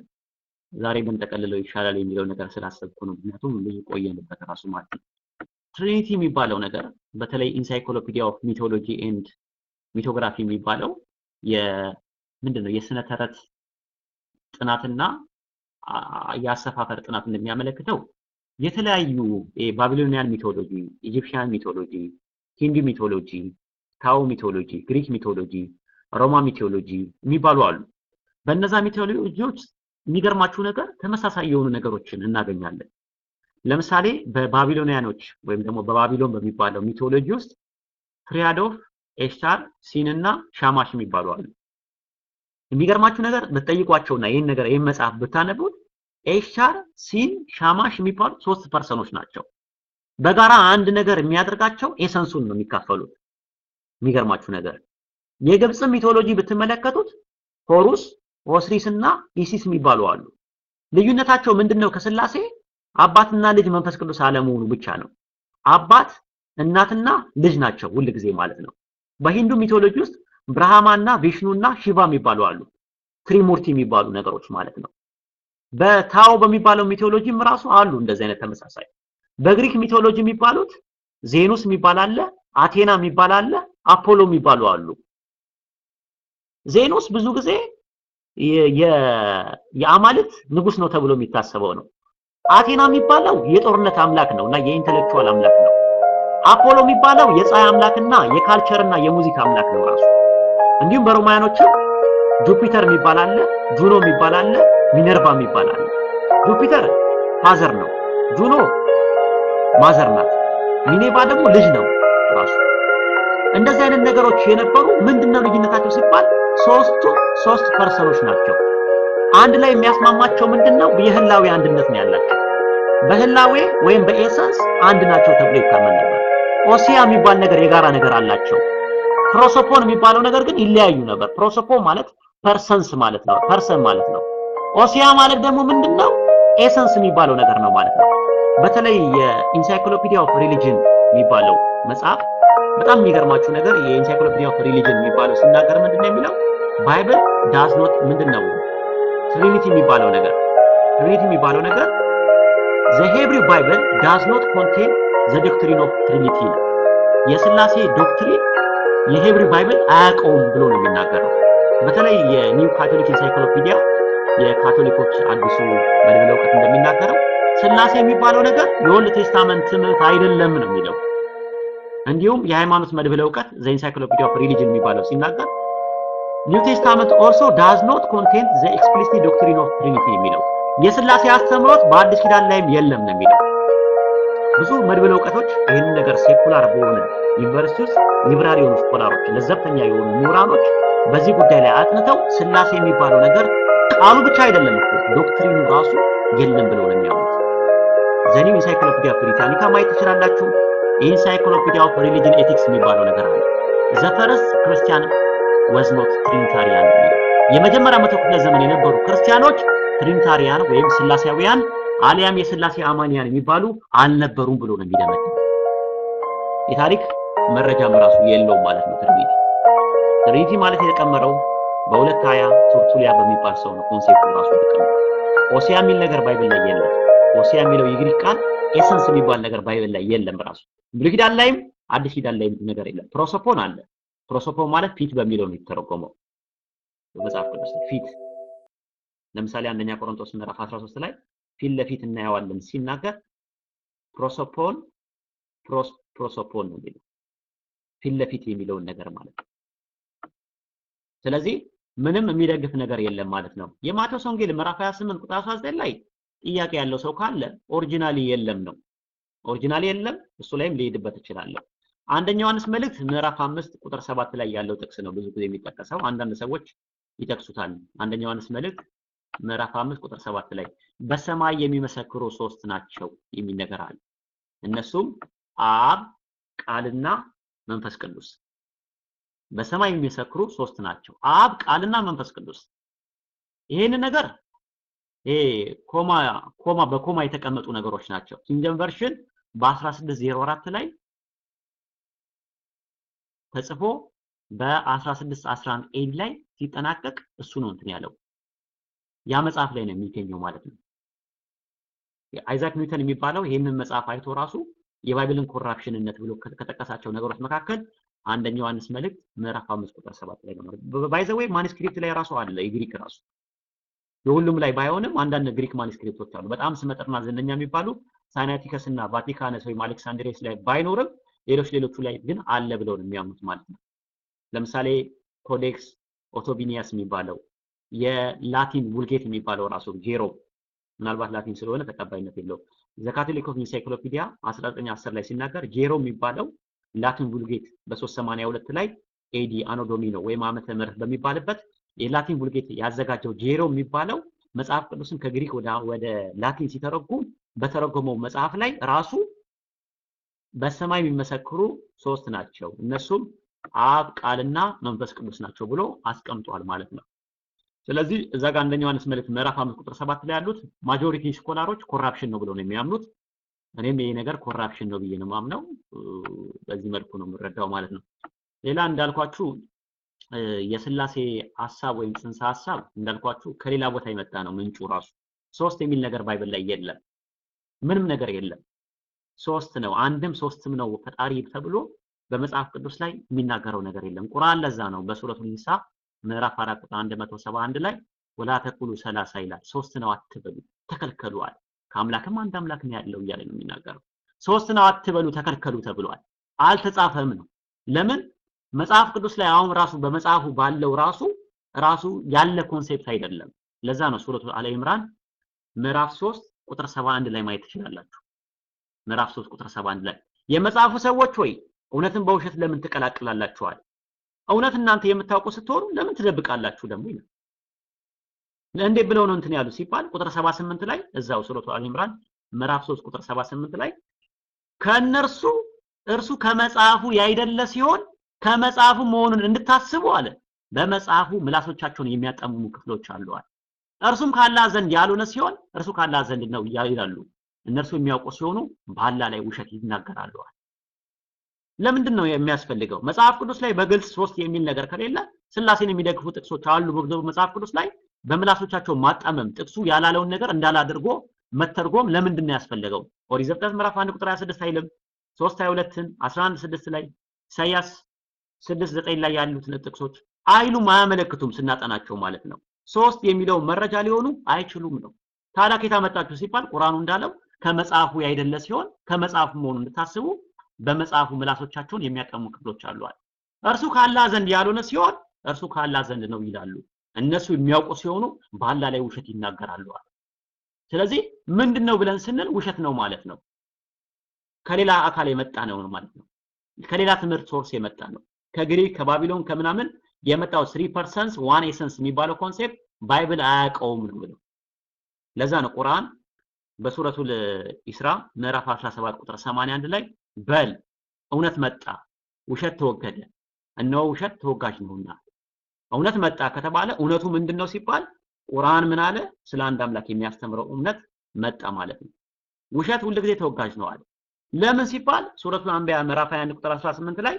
ዛሬ ብንጠቀልለው ይሻላል የሚለው ነገር ስላሰብኩ ነው። ምክንያቱም ብዙ ቆየንበት ራሱ ማለት ነው። Trinity የሚባለው ነገር በተለይ Encyclopedia of Mythology and Mythography የሚባለው ምንድን ነው የስነ ተረት ጥናትና የአሰፋፈር ጥናት እንደሚያመለክተው የተለያዩ Babylonian mythology፣ Egyptian mythology፣ Hindu mythology፣ Tao mythology፣ ግሪክ mythology፣ ሮማ mythology የሚባሉ አሉ። በእነዛ mythology ዎች የሚገርማችሁ ነገር ተመሳሳይ የሆኑ ነገሮችን እናገኛለን። ለምሳሌ በባቢሎኒያኖች ወይም ደግሞ በባቢሎን በሚባለው mythology ውስጥ triad of ኤሽታር፣ ሲን እና ሻማሽ የሚባሉ አሉ። የሚገርማችሁ ነገር ብትጠይቋቸውና ይህን ነገር ይህን መጽሐፍ ብታነቡት ኤሽታር፣ ሲን፣ ሻማሽ የሚባሉ ሶስት person ኦች ናቸው። በጋራ አንድ ነገር የሚያደርጋቸው essence ኡን ነው የሚካፈሉት። የሚገርማችሁ ነገር የግብፅ mythology ብትመለከቱት ሆሩስ፣ ኦሲሪስ እና ኢሲስ የሚባሉ አሉ። ልዩነታቸው ምንድነው? ከስላሴ አባትና ልጅ መንፈስ ቅዱስ አለመሆኑ ብቻ ነው። አባት እናትና ልጅ ናቸው ሁል ጊዜ ማለት ነው። በሂንዱ mythology ውስጥ ብራህማና ቪሽኑና ሺቫ የሚባሉ አሉ። ትሪሙርቲ የሚባሉ ነገሮች ማለት ነው። በታኦ በሚባለው mythology ም ራሱ አሉ እንደዚህ አይነት ተመሳሳይ። በግሪክ mythology የሚባሉት ዜኡስ የሚባል አለ፣ አቴና የሚባል አለ፣ አፖሎ የሚባሉ አሉ። ዜኡስ ብዙ ጊዜ የአማልክት ንጉስ ነው ተብሎ የሚታሰበው ነው። አቴና የሚባለው የጦርነት አምላክ ነው እና የ intellectual አምላክ ነው። አፖሎ የሚባለው የፀሐይ አምላክና የ culture ና የሙዚቃ አምላክ ነው ራሱ። እንዲሁም በሮማያኖችም ጁፒተር የሚባል አለ፣ ጁኖ የሚባል አለ፣ ሚነርቫ የሚባል አለ። ጁፒተር father ነው፣ ጁኖ mother ናት፣ ሚነርቫ ደግሞ ልጅ ነው እንደዚህ አይነት ነገሮች የነበሩ ምንድነው ልዩነታቸው ሲባል ሶስቱ ሶስት person ኦች ናቸው። አንድ ላይ የሚያስማማቸው ምንድነው? የህላዌ አንድነት ነው ያላቸው። በህላዌ ወይም በ essence አንድ ናቸው ተብሎ ይታመን ነበር። ኦሲያ የሚባል ነገር የጋራ ነገር አላቸው። ፕሮሶፖን የሚባለው ነገር ግን ይለያዩ ነበር። ፕሮሶፖን ማለት persons ማለት ነው፣ person ማለት ነው። ኦሲያ ማለት ደግሞ ምንድነው? essence የሚባለው ነገር ነው ማለት ነው። በተለይ የ Encyclopedia of Religion የሚባለው መጽሐፍ በጣም የሚገርማችሁ ነገር የ Encyclopedia of Religion የሚባለው ሲናገር ምንድነው የሚለው Bible does not ምንድነው Trinity የሚባለው ነገር Trinity የሚባለው ነገር The Hebrew Bible does not contain the doctrine of Trinity ነው። የስላሴ doctrine የ Hebrew Bible አያውቀውም ብሎ ነው የሚናገረው። በተለይ የ New Catholic Encyclopedia የካቶሊኮች አዲሱ መድብለ እውቀት እንደሚናገረው ስላሴ የሚባለው ነገር የ Old Testament ትምህርት አይደለም ነው የሚለው። እንዲሁም የሃይማኖት መድብለ እውቀት The Encyclopedia of Religion የሚባለው ሲናገር New Testament also does not contain the explicit doctrine of Trinity የሚለው የስላሴ አስተምሮት በአዲስ ኪዳን ላይም የለም ነው የሚለው። ብዙ መድብለ እውቀቶች ይህንን ነገር secular በሆነ ዩኒቨርሲቲ ውስጥ ሊብራሪ የሆኑ scholar ኦች፣ ለዘብተኛ የሆኑ ምሁራኖች በዚህ ጉዳይ ላይ አጥንተው ስላሴ የሚባለው ነገር ቃሉ ብቻ አይደለም እኮ doctrine ኡ ራሱ የለም ብለው ነው የሚያምኑት። The New Encyclopedia Britannica ማየት ትችላላችሁ። Encyclopedia of Religion Ethics የሚባለው ነገር አለ። The first Christian was not Trinitarian የመጀመሪያ መቶ ክፍለ ዘመን የነበሩ ክርስቲያኖች Trinitarian ወይም ስላሴያውያን አሊያም የስላሴ አማንያን የሚባሉ አልነበሩም ብሎ ነው የሚደመድ የታሪክ መረጃም ራሱ የለውም ማለት ነው። Trinity Trinity ማለት የተቀመረው በሁለት ሀያ ተርቱሊያን በሚባል ሰው ነው concept ኡ ራሱ የተቀመረው። ኦሲያ የሚል ነገር Bible ላይ የለም። ኦሲያ የሚለው የግሪክ ቃል essence የሚባል ነገር Bible ላይ የለም። ራሱ ብሉይ ኪዳን ላይም አዲስ ኪዳን ላይም ነገር የለም። ፕሮሶፖን አለ። ፕሮሶፖን ማለት ፊት በሚለው ነው የተተረጎመው በመጽሐፍ ቅዱስ ፊት። ለምሳሌ አንደኛ ቆሮንቶስ ምዕራፍ 13 ላይ ፊት ለፊት እናየዋለን ሲናገር ፕሮሶፖን ፕሮሶፖን ነው የሚለው ፊት ለፊት የሚለውን ነገር ማለት ነው። ስለዚህ ምንም የሚደግፍ ነገር የለም ማለት ነው። የማቴዎስ ወንጌል ምዕራፍ 28 ቁጥር 19 ላይ ጥያቄ ያለው ሰው ካለ originally የለም ነው። Originally የለም፣ እሱ ላይም ሊሄድበት እችላለሁ። አንደኛ ዮሐንስ መልእክት ምዕራፍ 5 ቁጥር 7 ላይ ያለው ጥቅስ ነው ብዙ ጊዜ የሚጠቀሰው። አንዳንድ ሰዎች ይጠቅሱታል። አንደኛ ዮሐንስ መልእክት ምዕራፍ 5 ቁጥር 7 ላይ በሰማይ የሚመሰክሩ ሶስት ናቸው የሚል እነሱም አብ፣ ቃልና መንፈስ ቅዱስ። በሰማይ የሚመሰክሩ ሶስት ናቸው፣ አብ፣ ቃልና መንፈስ ቅዱስ። ይሄን ነገር ይሄ comma comma በ comma የተቀመጡ ነገሮች ናቸው። King James Version በ1604 ላይ ተጽፎ በ1611 AD ላይ ሲጠናቀቅ እሱ ነው እንትን ያለው ያ መጽሐፍ ላይ ነው የሚገኘው ማለት ነው። አይዛክ ኒውተን የሚባለው ይህንን መጽሐፍ አይቶ ራሱ የ Bible ን corruption ነት ብሎ ከጠቀሳቸው ነገሮች መካከል አንደኛ ዮሐንስ መልእክት ምዕራፍ 5 ቁጥር 7 ላይ ነው። by the way manuscript ላይ ራሱ አለ የግሪክ ራሱ የሁሉም ላይ ባይሆንም አንዳንድ ግሪክ manuscript ኦች አሉ። በጣም ስመጥርና ዝነኛ የሚባሉ Sinaiticus እና Vaticanus ወይም Alexandrinus ላይ ባይኖርም ሌሎች ሌሎቹ ላይ ግን አለ ብለው ነው የሚያምኑት ማለት ነው። ለምሳሌ Codex Ottobonianus የሚባለው የላቲን Vulgate የሚባለው ራሱ ጄሮም ምናልባት ላቲን ስለሆነ ተቀባይነት የለውም። The Catholic of Encyclopedia 1910 ላይ ሲናገር ጄሮም የሚባለው ላቲን Vulgate በ382 ላይ AD Anno Domini ወይም ዓመተ ምህረት በሚባልበት የላቲን Vulgate ያዘጋጀው ጄሮም የሚባለው መጽሐፍ ቅዱስን ከግሪክ ወደ ላቲን ሲተረጉም በተረጎመው መጽሐፍ ላይ ራሱ በሰማይ የሚመሰክሩ ሶስት ናቸው፣ እነሱም አብ፣ ቃልና መንፈስ ቅዱስ ናቸው ብሎ አስቀምጧል ማለት ነው። ስለዚህ እዛ ጋር አንደኛ ዮሐንስ መልእክት ምዕራፍ 5 ቁጥር 7 ላይ ያሉት majority scholar ኦች corruption ነው ብለው ነው የሚያምኑት። እኔም ይሄ ነገር corruption ነው ብዬ ነው ማምነው። በዚህ መልኩ ነው የምረዳው ማለት ነው። ሌላ እንዳልኳችሁ የስላሴ ሀሳብ ወይም ጽንሰ ሀሳብ እንዳልኳችሁ ከሌላ ቦታ የመጣ ነው ምንጩ ራሱ። ሶስት የሚል ነገር Bible ላይ የለም፣ ምንም ነገር የለም። ሶስት ነው፣ አንድም ሶስትም ነው ፈጣሪ ተብሎ በመጽሐፍ ቅዱስ ላይ የሚናገረው ነገር የለም። ቁርአን ለዛ ነው በሱረቱል ኒሳ ምዕራፍ 4 ቁጥር 171 ላይ ولا تقولوا ثلاثة ይላል። ሶስት ነው አትበሉ ተከልከሉአል። ከአምላክም አንድ አምላክ ነው ያለው እያለ ነው የሚናገረው። ሶስት ነው አትበሉ ተከልከሉ ተብሏል። አልተጻፈም ነው። ለምን መጽሐፍ ቅዱስ ላይ አሁን ራሱ በመጽሐፉ ባለው ራሱ ራሱ ያለ concept አይደለም። ለዛ ነው ሱረቱ አለ ኢምራን ምዕራፍ 3 ቁጥር 71 ላይ ማየት ትችላላችሁ። ምዕራፍ 3 ቁጥር 71 ላይ የመጽሐፉ ሰዎች ሆይ እውነትን በውሸት ለምን ትቀላቅላላችኋል? እውነት እናንተ የምታውቁ ስትሆኑ ለምን ትደብቃላችሁ ደግሞ ይላል። እንዴት ብለው ነው እንትን ያሉ ሲባል ቁጥር 78 ላይ እዛው ሱረቱ አል ኢምራን ምዕራፍ 3 ቁጥር 78 ላይ ከእነርሱ እርሱ ከመጽሐፉ ያይደለ ሲሆን ከመጽሐፉ መሆኑን እንድታስቡ አለ በመጽሐፉ ምላሶቻቸውን የሚያጠምሙ ክፍሎች አለዋል። እርሱም ካላህ ዘንድ ያልሆነ ሲሆን እርሱ ካላህ ዘንድ ነው ይላሉ። እነርሱ የሚያውቁ ሲሆኑ በአላህ ላይ ውሸት ይናገራሉ። ለምንድን ነው የሚያስፈልገው? መጽሐፍ ቅዱስ ላይ በግልጽ ሶስት የሚል ነገር ከሌለ ስላሴን የሚደግፉ ጥቅሶች አሉ መጽሐፍ ቅዱስ ላይ በምላሶቻቸው ማጣመም ጥቅሱ ያላለውን ነገር እንዳላድርጎ መተርጎም ለምንድን ነው ያስፈለገው? ኦሪት ዘፍጥረት ምዕራፍ 1 ቁጥር 26 አይልም? 3 22ን 11 6 ላይ ኢሳይያስ 6 9 ላይ ያሉትን ጥቅሶች አይሉም፣ አያመለክቱም ስናጠናቸው ማለት ነው። ሶስት የሚለው መረጃ ሊሆኑ አይችሉም ነው። ታዲያ ከየት አመጣችሁ ሲባል ቁርአኑ እንዳለው ከመጽሐፉ ያይደለ ሲሆን ከመጽሐፉ መሆኑን እንድታስቡ በመጽሐፉ ምላሶቻቸውን የሚያጣምሙ ክፍሎች አሏል። እርሱ ከአላህ ዘንድ ያልሆነ ሲሆን እርሱ ከአላህ ዘንድ ነው ይላሉ። እነሱ የሚያውቁ ሲሆኑ በአላህ ላይ ውሸት ይናገራሉ። ስለዚህ ምንድን ነው ብለን ስንል ውሸት ነው ማለት ነው። ከሌላ አካል የመጣ ነው ማለት ነው። ከሌላ ትምህርት source የመጣ ነው። ከግሪክ ከባቢሎን ከምናምን የመጣው three persons one essence የሚባለው concept Bible አያውቀውም ነው ብለው ለዛ ነው ቁርአን በሱረቱል ኢስራ ምዕራፍ 17 ቁጥር 81 ላይ በል እውነት መጣ ውሸት ተወገደ። እነሆ ውሸት ተወጋጅ ነውና። እውነት መጣ ከተባለ እውነቱ ምንድን ነው ሲባል ቁርአን ምን አለ? ስለ አንድ አምላክ የሚያስተምረው እውነት መጣ ማለት ነው። ውሸት ሁል ጊዜ ተወጋጅ ነው አለ። ለምን ሲባል ሱረቱል አንቢያ ምዕራፍ 21 ቁጥር 18 ላይ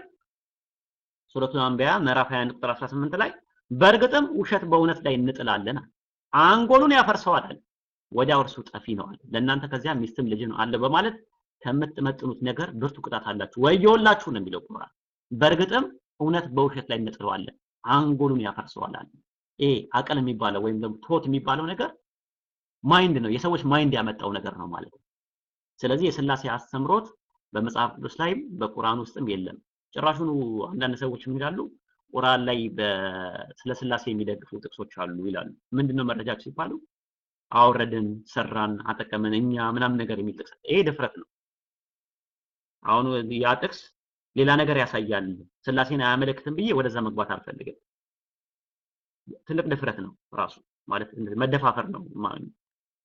ሱረቱል አንቢያ ምዕራፍ 21 ቁጥር 18 ላይ በእርግጥም ውሸት በእውነት ላይ እንጥላለን አንጎሉን ያፈርሰዋል አለ። ወዲያው እርሱ ጠፊ ነው አለ። ለእናንተ ከዚያ ሚስትም ልጅ ነው አለ በማለት ከምትመጥኑት ነገር ብርቱ ቅጣት አላችሁ። ወዮላችሁ ነው የሚለው ቁርአን። በእርግጥም እውነት በውሸት ላይ እንጥለዋለን። አንጎሉን ያፈርሰዋል አለ። ይሄ አቅል የሚባለው ወይም ደግሞ ቶት የሚባለው ነገር mind ነው። የሰዎች mind ያመጣው ነገር ነው ማለት ነው። ስለዚህ የስላሴ አስተምሮት በመጽሐፍ ቅዱስ ላይም በቁርአን ውስጥም የለም። ጭራሹኑ አንዳንድ ሰዎች ምን ይላሉ? ቁርአን ላይ ስለ ስላሴ የሚደግፉ ጥቅሶች አሉ ይላሉ። ምንድነው መረጃቸው ሲባሉ አወረድን፣ ሰራን፣ አጠቀመን እኛ ምናምን ነገር የሚል ጥቅስ ይሄ ድፍረት ነው። አሁን ያ ጥቅስ ሌላ ነገር ያሳያል፣ ስላሴን አያመለክትም ብዬ ወደዛ መግባት አልፈልግም። ትልቅ ድፍረት ነው ራሱ ማለት መደፋፈር ነው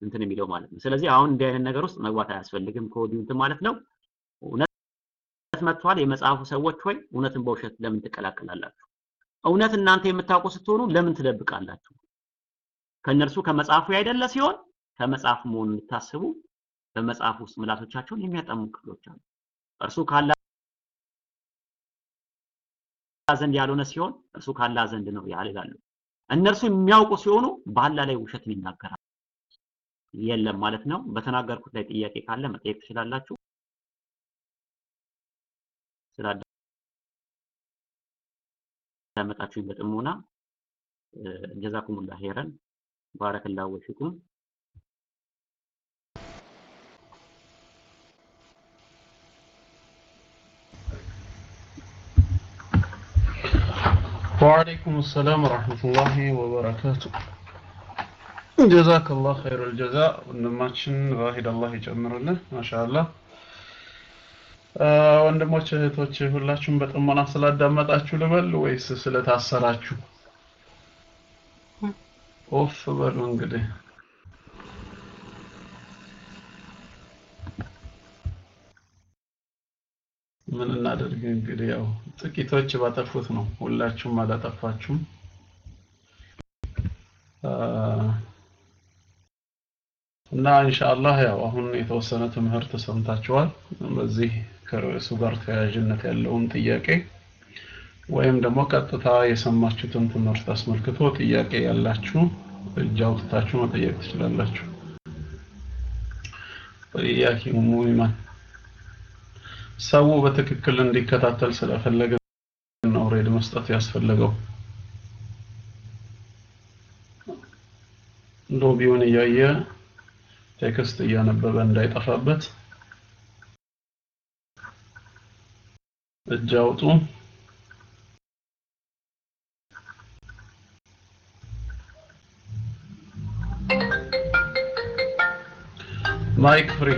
እንትን የሚለው ማለት ነው። ስለዚህ አሁን እንዲህ አይነት ነገር ውስጥ መግባት አያስፈልግም ከወዲሁ እንትን ማለት ነው። መጥቷል። የመጽሐፉ ሰዎች ሆይ እውነትን በውሸት ለምን ትቀላቀላላችሁ? እውነት እናንተ የምታውቁ ስትሆኑ ለምን ትደብቃላችሁ? ከእነርሱ ከመጽሐፉ ያይደለ ሲሆን ከመጽሐፉ መሆኑን የምታስቡ በመጽሐፉ ውስጥ ምላሶቻቸውን የሚያጠሙ ክፍሎች አሉ። እርሱ ካላ ዘንድ ያልሆነ ሲሆን እርሱ ካላ ዘንድ ነው ያልላሉ። እነርሱ የሚያውቁ ሲሆኑ ባላ ላይ ውሸትን ይናገራሉ። የለም ማለት ነው። በተናገርኩት ላይ ጥያቄ ካለ መጠየቅ ትችላላችሁ። ስላዳመጣችሁኝ በጥሞና ጀዛኩሙላ ሄረን ባረከላሁ ወፊኩም። وعليكم السلام ورحمة الله وبركاته ጀዛከላህ ኸይረል ጀዛ ወንድማችን ራሂድ አላህ ይጨምርልን ማሻአላህ ወንድሞች እህቶች ሁላችሁም በጥሞና ስላዳመጣችሁ ልበል ወይስ ስለታሰራችሁ? off በሉ እንግዲህ። ምን እናደርግ እንግዲህ? ያው ጥቂቶች ባጠፉት ነው። ሁላችሁም አላጠፋችሁም እና ኢንሻአላህ ያው አሁን የተወሰነ ትምህርት ሰምታችኋል። በዚህ ከርዕሱ ጋር ተያያዥነት ያለውን ጥያቄ ወይም ደግሞ ቀጥታ የሰማችሁትን ትምህርት አስመልክቶ ጥያቄ ያላችሁ እጅ አውጥታችሁ መጠየቅ ትችላላችሁ። ጥያቄ ሙይማን ሰው በትክክል እንዲከታተል ስለፈለገ ነው red መስጠት ያስፈለገው። lobby ውን እያየ text እያነበበ እንዳይጠፋበት እጅ አውጡ። ማይክ ፍሪ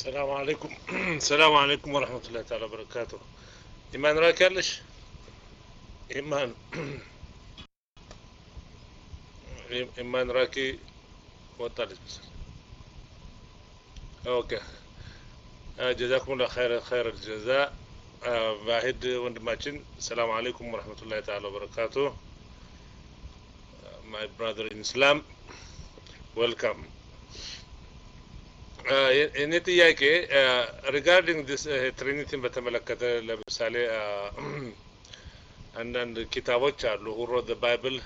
السلام عليكم. السلام عليكم ورحمة الله تعالى وبركاته. إيمان راك يالش إيمان. إيمان راكي وطالج بس أوكي. آه جزاكم الله خير خير الجزاء. آه واحد وندماتشن السلام عليكم ورحمة الله تعالى وبركاته. My brother in Islam welcome. እኔ ጥያቄ regarding this Trinity ን በተመለከተ ለምሳሌ አንዳንድ ኪታቦች አሉ። Who Wrote the Bible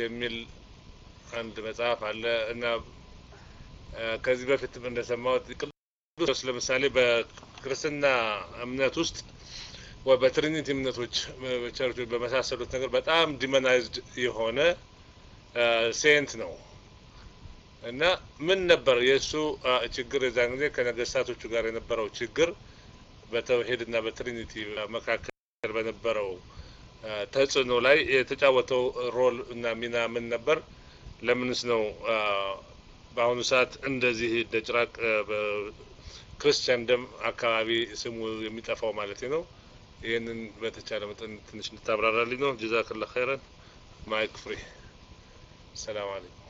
የሚል አንድ መጽሐፍ አለ እና ከዚህ በፊትም እንደሰማሁት ቅዱስ ለምሳሌ በክርስትና እምነት ውስጥ በ Trinity እምነቶች በ church ኦች በመሳሰሉት ነገር በጣም demonized የሆነ ሴንት ነው እና ምን ነበር የእሱ ችግር የዛን ጊዜ ከነገስታቶቹ ጋር የነበረው ችግር በተውሂድ እና በትሪኒቲ መካከል በነበረው ተጽዕኖ ላይ የተጫወተው ሮል እና ሚና ምን ነበር? ለምንስ ነው በአሁኑ ሰዓት እንደዚህ እንደ ጭራቅ በክርስቲያን ደም አካባቢ ስሙ የሚጠፋው ማለት ነው? ይህንን በተቻለ መጠን ትንሽ እንድታብራራልኝ ነው። جزاك الله خيرا። mic free። سلام عليكم።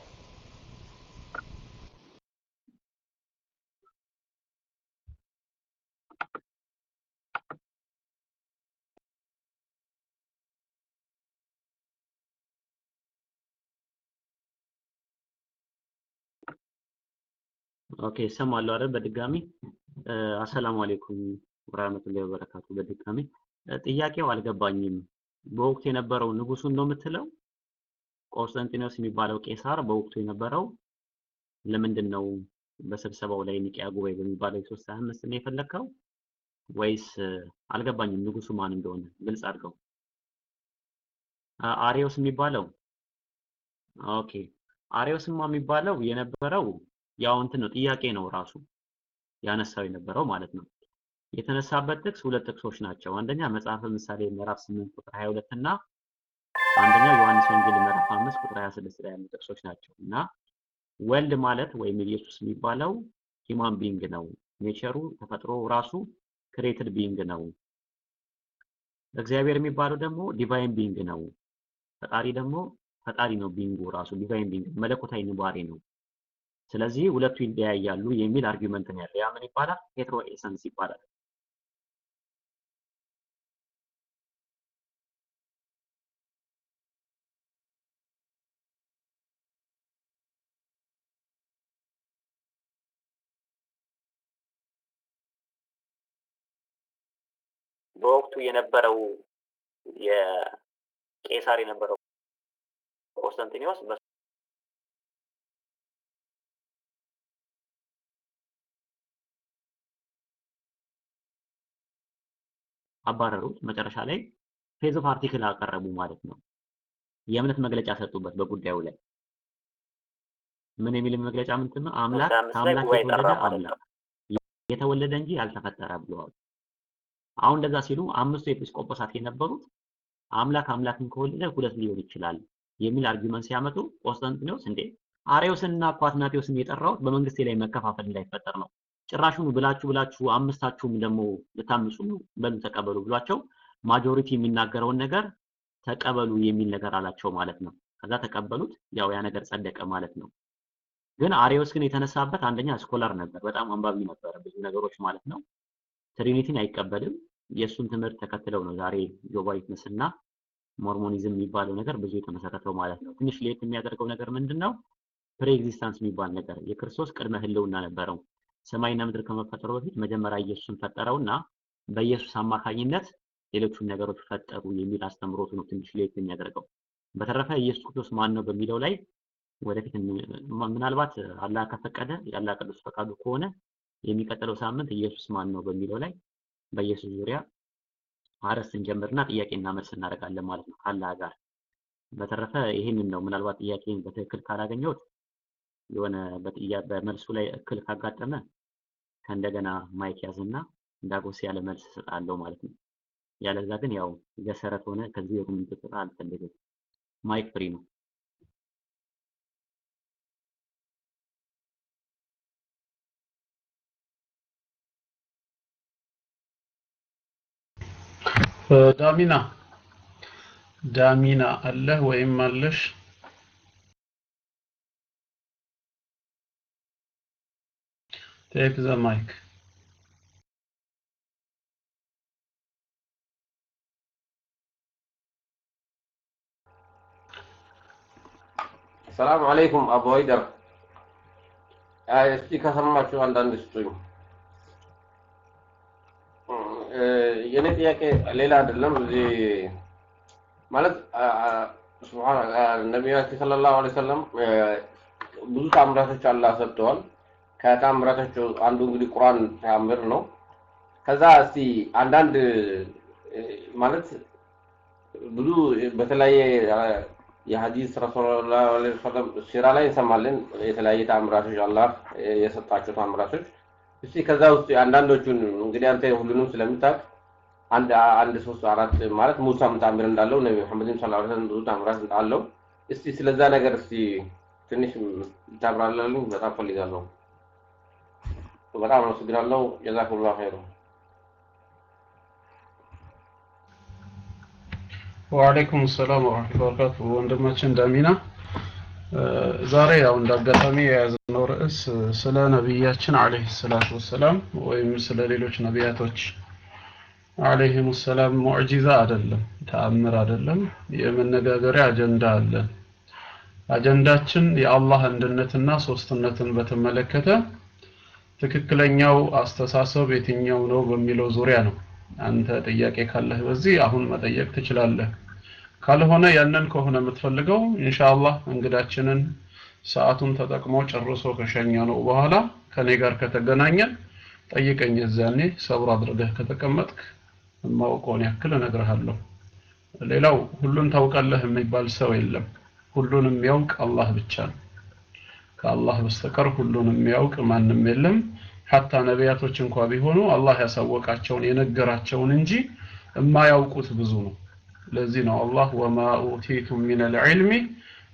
okay እሰማለሁ አይደል? በድጋሚ السلام عليكم ورحمة الله وبركاته። በድጋሚ ጥያቄው አልገባኝም። በወቅቱ የነበረው ንጉሱን ነው የምትለው? ቆስጠንጢኖስ የሚባለው ቄሳር በወቅቱ የነበረው ለምንድን ነው በስብሰባው ላይ ኒቂያ ጉባኤ በሚባለው የሶስት ሀያ አምስት ነው የፈለግከው ወይስ አልገባኝም። ንጉሱ ማን እንደሆነ ግልጽ አድርገው። አሪዮስ የሚባለው okay አሪዮስማ የሚባለው የነበረው ያው እንትን ነው ጥያቄ ነው ራሱ ያነሳው የነበረው ማለት ነው። የተነሳበት ጥቅስ ሁለት ጥቅሶች ናቸው። አንደኛ መጽሐፈ ምሳሌ ምዕራፍ 8 ቁጥር 22 እና አንደኛው ዮሐንስ ወንጌል ምዕራፍ 5 ቁጥር 26 ላይ ያሉ ጥቅሶች ናቸው እና ወልድ ማለት ወይም ኢየሱስ የሚባለው human being ነው። nature ኡ ተፈጥሮ ራሱ created being ነው። እግዚአብሔር የሚባለው ደግሞ divine being ነው። ፈጣሪ ደግሞ ፈጣሪ ነው። being ኡ ራሱ divine being መለኮታዊ ኑባሬ ነው። ስለዚህ ሁለቱ ይለያያሉ የሚል argument ነው ያለው። ያ ምን ይባላል? hetero essence ይባላል። በወቅቱ የነበረው የቄሳር የነበረው ቆስጠንጢኖስ አባረሩት። መጨረሻ ላይ faith of article አቀረቡ ማለት ነው። የእምነት መግለጫ ሰጡበት በጉዳዩ ላይ ምን የሚል መግለጫ ምንድን ነው? አምላክ ከአምላክ የተወለደ አምላክ የተወለደ እንጂ ያልተፈጠረ ብለዋል። አሁን እንደዛ ሲሉ አምስቱ ኤጲስቆጶሳት የነበሩት አምላክ አምላክን ከወለደ ሁለት ሊሆን ይችላል የሚል argument ሲያመጡ ቆስጠንጢኖስ እንዴ አሪዮስንና እኮ አትናቴዎስን የጠራሁት በመንግስቴ ላይ መከፋፈል እንዳይፈጠር ነው ጭራሹኑ ብላችሁ ብላችሁ አምስታችሁም ደግሞ ልታምፁ ነው በሉ ተቀበሉ ብሏቸው majority የሚናገረውን ነገር ተቀበሉ የሚል ነገር አላቸው ማለት ነው። ከዛ ተቀበሉት፣ ያው ያ ነገር ጸደቀ ማለት ነው። ግን አሪዮስ ግን የተነሳበት አንደኛ scholar ነበር፣ በጣም አንባቢ ነበር፣ ብዙ ነገሮች ማለት ነው። Trinity ን አይቀበልም። የእሱን ትምህርት ተከትለው ነው ዛሬ Jehovah Witness እና Mormonism የሚባለው ነገር ብዙ የተመሰረተው ማለት ነው። ትንሽ ለየት የሚያደርገው ነገር ምንድን ነው? pre existence የሚባል ነገር የክርስቶስ ቅድመ ህልውና ነበረው። ሰማይና ምድር ከመፈጠሩ በፊት መጀመሪያ ኢየሱስን ፈጠረውና በኢየሱስ አማካኝነት ሌሎቹን ነገሮች ፈጠሩ የሚል አስተምሮቱ ነው ትንሽ ለየት የሚያደርገው። በተረፈ ኢየሱስ ክርስቶስ ማን ነው በሚለው ላይ ወደፊት ምናልባት አላህ ከፈቀደ የአላህ ቅዱስ ፈቃዱ ከሆነ የሚቀጥለው ሳምንት ኢየሱስ ማን ነው በሚለው ላይ በኢየሱስ ዙሪያ ርዕስ እንጀምርና ጥያቄና መልስ እናደርጋለን ማለት ነው ከአላህ ጋር። በተረፈ ይህንን ነው ምናልባት ጥያቄን በትክክል ካላገኘሁት የሆነ በመልሱ ላይ እክል ካጋጠመ ከእንደገና mic ያዝና ዳጎስ ያለ መልስ እሰጣለሁ ማለት ነው። ያለዛ ግን ያው ገሰረት ሆነ ከዚህ የ community ቁጥር አልፈልግም። ማይክ ፍሪ ነው። ዳሚና ዳሚና አለህ ወይም አለሽ? ቴክ ዘ ማይክ ሰላም አለይኩም አቡ ሀይደር። እስቲ ከሰማችሁ አንዳንድ ስጡኝ። የኔ ጥያቄ ሌላ አይደለም። እዚህ ማለት ነቢያችን ሰለላሁ ዐለይሂ ወሰለም ብዙ ታምራቶች አላህ ሰጥተዋል። ከታምራቶቹ አንዱ እንግዲህ ቁርአን ታምር ነው። ከዛ እስቲ አንዳንድ ማለት ብዙ በተለያየ የሀዲስ ረሱል ሲራ ላይ እንሰማለን የተለያየ ታምራቶች አላህ የሰጣቸው ታምራቶች። እስቲ ከዛ ውስጥ አንዳንዶቹን እንግዲህ አንተ ሁሉንም ስለምታውቅ አንድ አንድ ሶስት አራት ማለት ሙሳም ታምር እንዳለው ነቢ መሐመድም ዐለይሂ ወሰለም ብዙ ታምራት እንዳለው እስቲ ስለዛ ነገር እስቲ ትንሽ ታብራራልኝ በጣም ፈልጋለሁ። በጣም አመሰግናለሁ። ጀዛኩሙላሁ ኸይሩ። ወአለይኩም ሰላም ወራህመቱላሂ ወበረካቱ። ወንድማችን ዳሚና ዛሬ ያው እንዳጋጣሚ የያዝነው ርዕስ ስለ ነቢያችን አለይሂ ሰላቱ ወሰላም ወይም ስለ ሌሎች ነቢያቶች አለይሂም ሰላም ሙዕጂዛ አይደለም፣ ተአምር አይደለም። የመነጋገሪያ አጀንዳ አለን። አጀንዳችን የአላህ አንድነትና ሶስትነትን በተመለከተ ትክክለኛው አስተሳሰብ የትኛው ነው በሚለው ዙሪያ ነው። አንተ ጥያቄ ካለህ በዚህ አሁን መጠየቅ ትችላለህ። ካልሆነ ያንን ከሆነ የምትፈልገው ኢንሻአላህ እንግዳችንን ሰዓቱን ተጠቅሞ ጨርሶ ከሸኘ ነው በኋላ ከኔ ጋር ከተገናኘን ጠይቀኝ። እዚያኔ ሰብር አድርገህ ከተቀመጥክ የማውቀውን ያክል እነግርሃለሁ። ሌላው ሁሉን ታውቃለህ የሚባል ሰው የለም። ሁሉን የሚያውቅ አላህ ብቻ ነው። ከአላህ በስተቀር ሁሉን የሚያውቅ ማንም የለም። ሐታ ነቢያቶች እንኳ ቢሆኑ አላህ ያሳወቃቸውን የነገራቸውን እንጂ የማያውቁት ብዙ ነው። ለዚህ ነው አላህ ወማ ኡቲቱም ሚነል ዒልሚ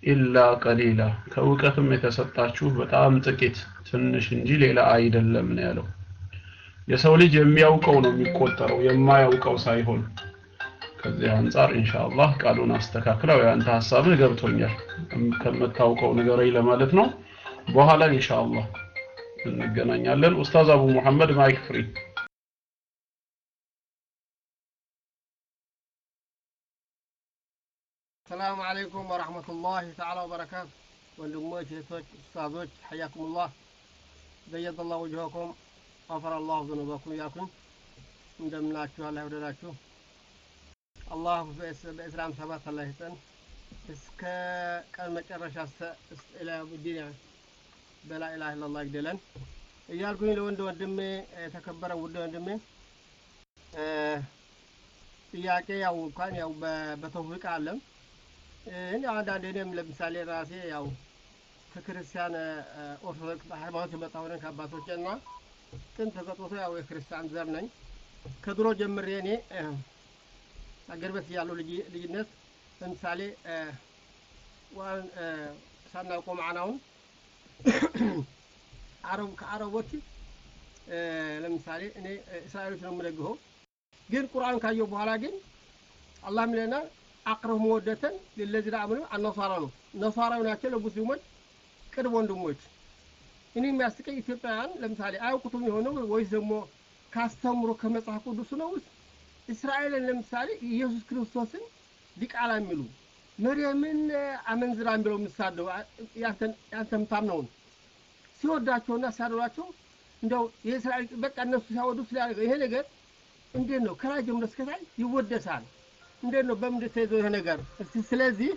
ኢላ ቀሊላ ከእውቀትም የተሰጣችሁ በጣም ጥቂት ትንሽ እንጂ ሌላ አይደለም ነው ያለው። የሰው ልጅ የሚያውቀው ነው የሚቆጠረው የማያውቀው ሳይሆን። ከዚህ አንጻር ኢንሻአላህ ቃሉን አስተካክለው ያንተ ሐሳብህ ገብቶኛል። ከምታውቀው ንገረኝ ለማለት ነው። በኋላ ኢንሻአላህ እንገናኛለን። ኡስታዝ አቡ መሐመድ mic free سلام عليكم ورحمة الله تعالى وبركاته። ወንድሞች፣ እህቶች፣ ኡስታዞች حياكم الله بيض الله وجوهكم غفر الله ذنوبكم እያልኩኝ እንደምናችሁ አላህ ይውደዳችሁ። አላህ በእስላም ሰባት አላህ ይስጠን እስከ ቀን መጨረሻ ኢላ ዲን በላ ኢላሀ ኢለላህ ይግደለን እያልኩኝ ለወንድ ወንድሜ የተከበረ ውድ ወንድሜ ጥያቄ ያው እንኳን ያው በተውፊቅ አለም እኔ አንዳንዴ እኔም ለምሳሌ ራሴ ያው ከክርስቲያን ኦርቶዶክስ ሃይማኖት የመጣሁ ነኝ ከአባቶቼ እና ጥንት ተሰጥቶ ያው የክርስቲያን ዘር ነኝ። ከድሮ ጀምሬ እኔ አገር ቤት ያለው ልጅነት ለምሳሌ ዋን ሳናውቀው ማዕናውን አረብ ከአረቦች ለምሳሌ እኔ እስራኤሎች ነው የምደግፈው። ግን ቁርአን ካየው በኋላ ግን አላህ ሚለናል አቅረብ መወደተን ለለዚነ አመኑ አነሷራ ነው ነሷራዊ ናቸው ለሙስሊሞች ቅርብ ወንድሞች። እኔ የሚያስቀኝ ኢትዮጵያውያን ለምሳሌ አያውቁትም የሆነው ወይስ ደግሞ ካስተምሮ ከመጽሐፍ ቅዱስ ነው ውስጥ እስራኤልን ለምሳሌ ኢየሱስ ክርስቶስን ዲቃላ የሚሉ መርየምን አመንዝራ የሚለው የሚሳደው ያንተ የምታምነውን ሲወዳቸውና ሲያደሯቸው እንደው የእስራኤል በቃ እነሱ ሲያወዱ ይሄ ነገር እንዴት ነው ከላይ ጀምሮ እስከታይ ይወደሳል? እንዴት ነው በምንድን ተይዞ ይሄ ነገር? እስቲ ስለዚህ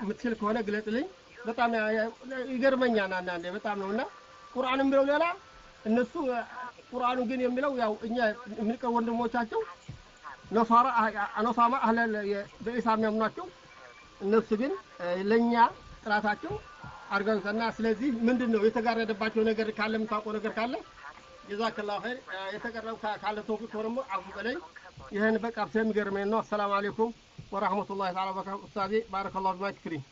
የምትችል ከሆነ ግለጽልኝ። በጣም ይገርመኛል አንዳንዴ በጣም ነው እና ቁርአን የሚለው ሌላ እነሱ ቁርአኑ ግን የሚለው ያው እኛ የምንቀር ወንድሞቻቸው ነፋራ አነፋማ አህለ እነሱ ግን ለእኛ ጥራታቸው አድርገውታልና ስለዚህ ምንድን ነው የተጋረደባቸው ነገር ካለ የምታውቀው ነገር ካለ ጀዛከላሁ ኸይር። የተቀረው ካለ ተውፊቅ ደግሞ አፉ በለኝ። ይህን በቃ ስለሚገርመኝ ነው። አሰላሙ አለይኩም ወራህመቱላሂ ተዓላ ወበረካቱ። ኡስታዜ ባረከላሁ ቢማ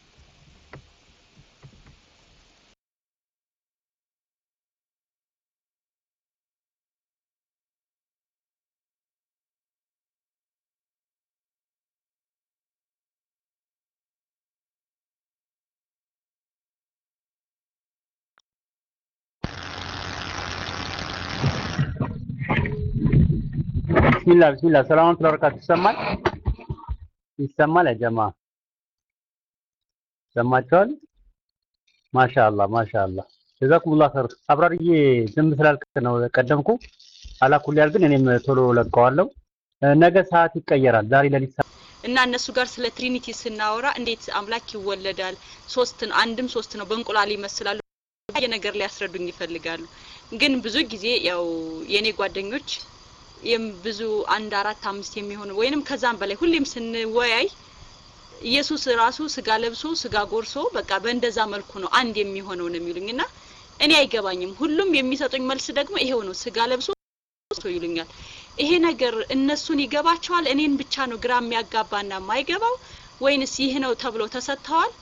ትክሪ ቢስሚላህ። ቢስሚላህ ሰላም ወበረካቱ ይሰማል? ይሰማል? ያ ጀማ። ሰማችኋል? ማሻአላህ ማሻአላህ። ጀዛኩሙላህ ኸይር። አብራርዬ ዝም ስላልክ ነው ቀደምኩ አላኩልያል ግን እኔም ቶሎ ለቀዋለሁ። ነገ ሰዓት ይቀየራል። ዛሬ ለሊት እና እነሱ ጋር ስለ ትሪኒቲ ስናወራ እንዴት አምላክ ይወለዳል? ሶስት ነው አንድም ሶስት ነው። በእንቁላል ይመስላሉ። ነገር ሊያስረዱኝ ይፈልጋሉ። ግን ብዙ ጊዜ ያው የኔ ጓደኞች ብዙ አንድ አራት አምስት የሚሆኑ ወይንም ከዛም በላይ ሁሌም ስንወያይ ኢየሱስ ራሱ ስጋ ለብሶ ስጋ ጎርሶ በቃ በእንደዛ መልኩ ነው አንድ የሚሆነው ነው የሚሉኝና እኔ አይገባኝም። ሁሉም የሚሰጡኝ መልስ ደግሞ ይሄው ነው፣ ስጋ ለብሶ ይሉኛል። ይሄ ነገር እነሱን ይገባቸዋል? እኔን ብቻ ነው ግራ የሚያጋባና የማይገባው ወይንስ ይህ ነው ተብሎ ተሰጥተዋል?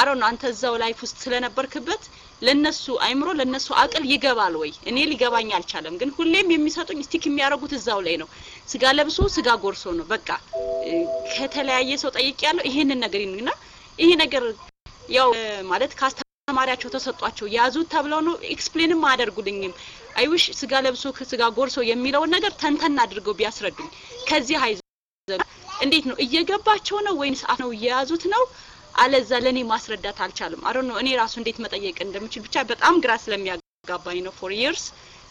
አሮ ነው አንተ እዛው ላይፍ ውስጥ ስለነበርክበት ለነሱ አይምሮ ለነሱ አቅል ይገባል ወይ? እኔ ሊገባኝ አልቻለም። ግን ሁሌም የሚሰጡኝ ስቲክ የሚያደርጉት እዛው ላይ ነው። ስጋ ለብሶ ስጋ ጎርሶ ነው። በቃ ከተለያየ ሰው ጠይቅ ያለው ይሄንን ነገር ይኑና ይሄ ነገር ያው ማለት ካስተማሪያቸው ተሰጧቸው ያዙት ተብለው ነው ኤክስፕሌንም አያደርጉልኝም። አይውሽ ስጋ ለብሶ ስጋ ጎርሶ የሚለውን ነገር ተንተን አድርገው ቢያስረዱኝ ከዚህ አይዘ እንዴት ነው እየገባቸው ነው ወይንስ ነው እየያዙት ነው? አለዛ ለኔ ማስረዳት አልቻለም። አረ ነው እኔ ራሱ እንዴት መጠየቅ እንደምችል ብቻ በጣም ግራ ስለሚያጋባኝ ነው for years።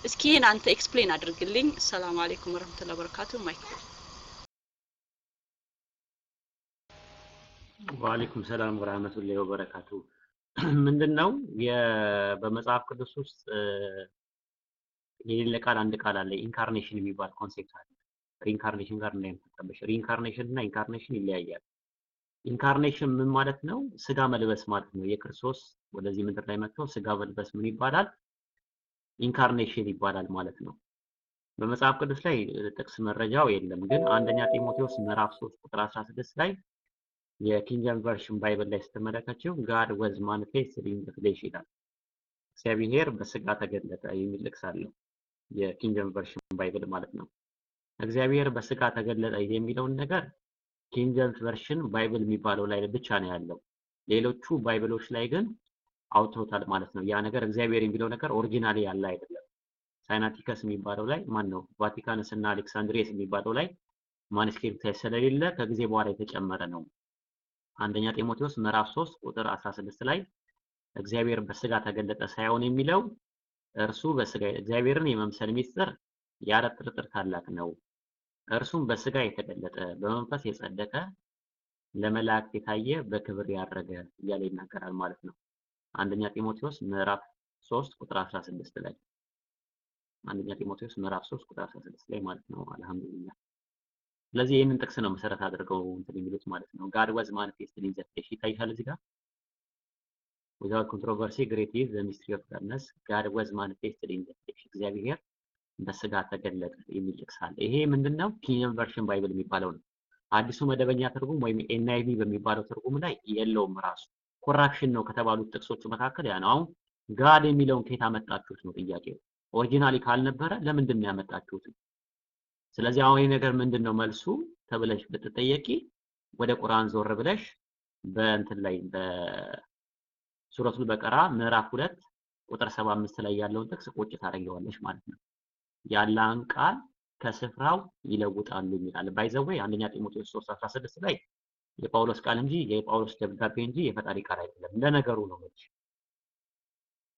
እስኪ ይህን አንተ explain አድርግልኝ። سلام عليكم ورحمة الله وبركاته። mic وعليكم السلام ورحمة الله وبركاته። ምንድነው በመጽሐፍ ቅዱስ ውስጥ የሌለ ቃል አንድ ቃል አለ። incarnation የሚባል concept አለ። reincarnation ጋር እንዳይመጣበሽ። reincarnation እና incarnation ይለያያል። incarnation ምን ማለት ነው? ስጋ መልበስ ማለት ነው። የክርስቶስ ወደዚህ ምድር ላይ መጥቶ ስጋ መልበስ ምን ይባላል? incarnation ይባላል ማለት ነው። በመጽሐፍ ቅዱስ ላይ ጥቅስ መረጃው የለም፣ ግን አንደኛ ጢሞቴዎስ ምዕራፍ 3 ቁጥር 16 ላይ የ King James Version Bible ላይ ስትመለከችው God was manifested in flesh ይላል። እግዚአብሔር በስጋ ተገለጠ የሚል ጥቅስ አለው። የ King James Version Bible ማለት ነው። እግዚአብሔር በስጋ ተገለጠ የሚለውን ነገር King James Version Bible የሚባለው ላይ ብቻ ነው ያለው። ሌሎቹ Bible ኦች ላይ ግን አውጥቶታል ማለት ነው። ያ ነገር እግዚአብሔር የሚለው ነገር originally ያለ አይደለም። Sinaiticus የሚባለው ላይ ማን ነው Vaticanus እና Alexandrinus የሚባለው ላይ manuscript ላይ ስለሌለ ከጊዜ በኋላ የተጨመረ ነው። አንደኛ ጢሞቴዎስ ምዕራፍ 3 ቁጥር 16 ላይ እግዚአብሔር በስጋ ተገለጠ ሳይሆን የሚለው እርሱ በስጋ እግዚአብሔርን የመምሰል ሚስጥር ያለ ጥርጥር ታላቅ ነው። እርሱም በስጋ የተገለጠ በመንፈስ የጸደቀ ለመላእክት የታየ በክብር ያረገ እያለ ይናገራል ማለት ነው። አንደኛ ጢሞቴዎስ ምዕራፍ 3 ቁጥር 16 ላይ አንደኛ ጢሞቴዎስ ምዕራፍ 3 ቁጥር 16 ላይ ማለት ነው። አልሐምዱሊላህ። ስለዚህ ይህንን ጥቅስ ነው መሰረት አድርገው እንትን የሚሉት ማለት ነው። God was manifested in the flesh ይታይሻል እዚህ ጋር without controversy great is the mystery of godliness God was manifested in the flesh እግዚአብሔር በስጋ ተገለጠ የሚል ጥቅስ አለ። ይሄ ምንድነው? King Version Bible የሚባለው ነው። አዲሱ መደበኛ ትርጉም ወይም NIV በሚባለው ትርጉም ላይ የለውም ራሱ corruption ነው ከተባሉት ጥቅሶች መካከል ያ ነው። አሁን God የሚለውን ከየት አመጣችሁት ነው ጥያቄው። originally ካልነበረ ለምንድን ነው ያመጣችሁት? ስለዚህ አሁን ይህ ነገር ምንድን መልሱ ተብለሽ ብትጠየቂ ወደ ቁርአን ዞር ብለሽ በእንትን ላይ በሱረቱል በቀራ ምዕራፍ ሁለት ቁጥር 75 ላይ ያለውን ጥቅስ ቁጭ ታደርጊዋለሽ ማለት ነው። ያላን ቃል ከስፍራው ይለውጣሉ የሚላል ባይዘወይ አንደኛ ጢሞቴዎስ 3:16 ላይ የጳውሎስ ቃል እንጂ የጳውሎስ ደብዳቤ እንጂ የፈጣሪ ቃል አይደለም። ለነገሩ ነው እንጂ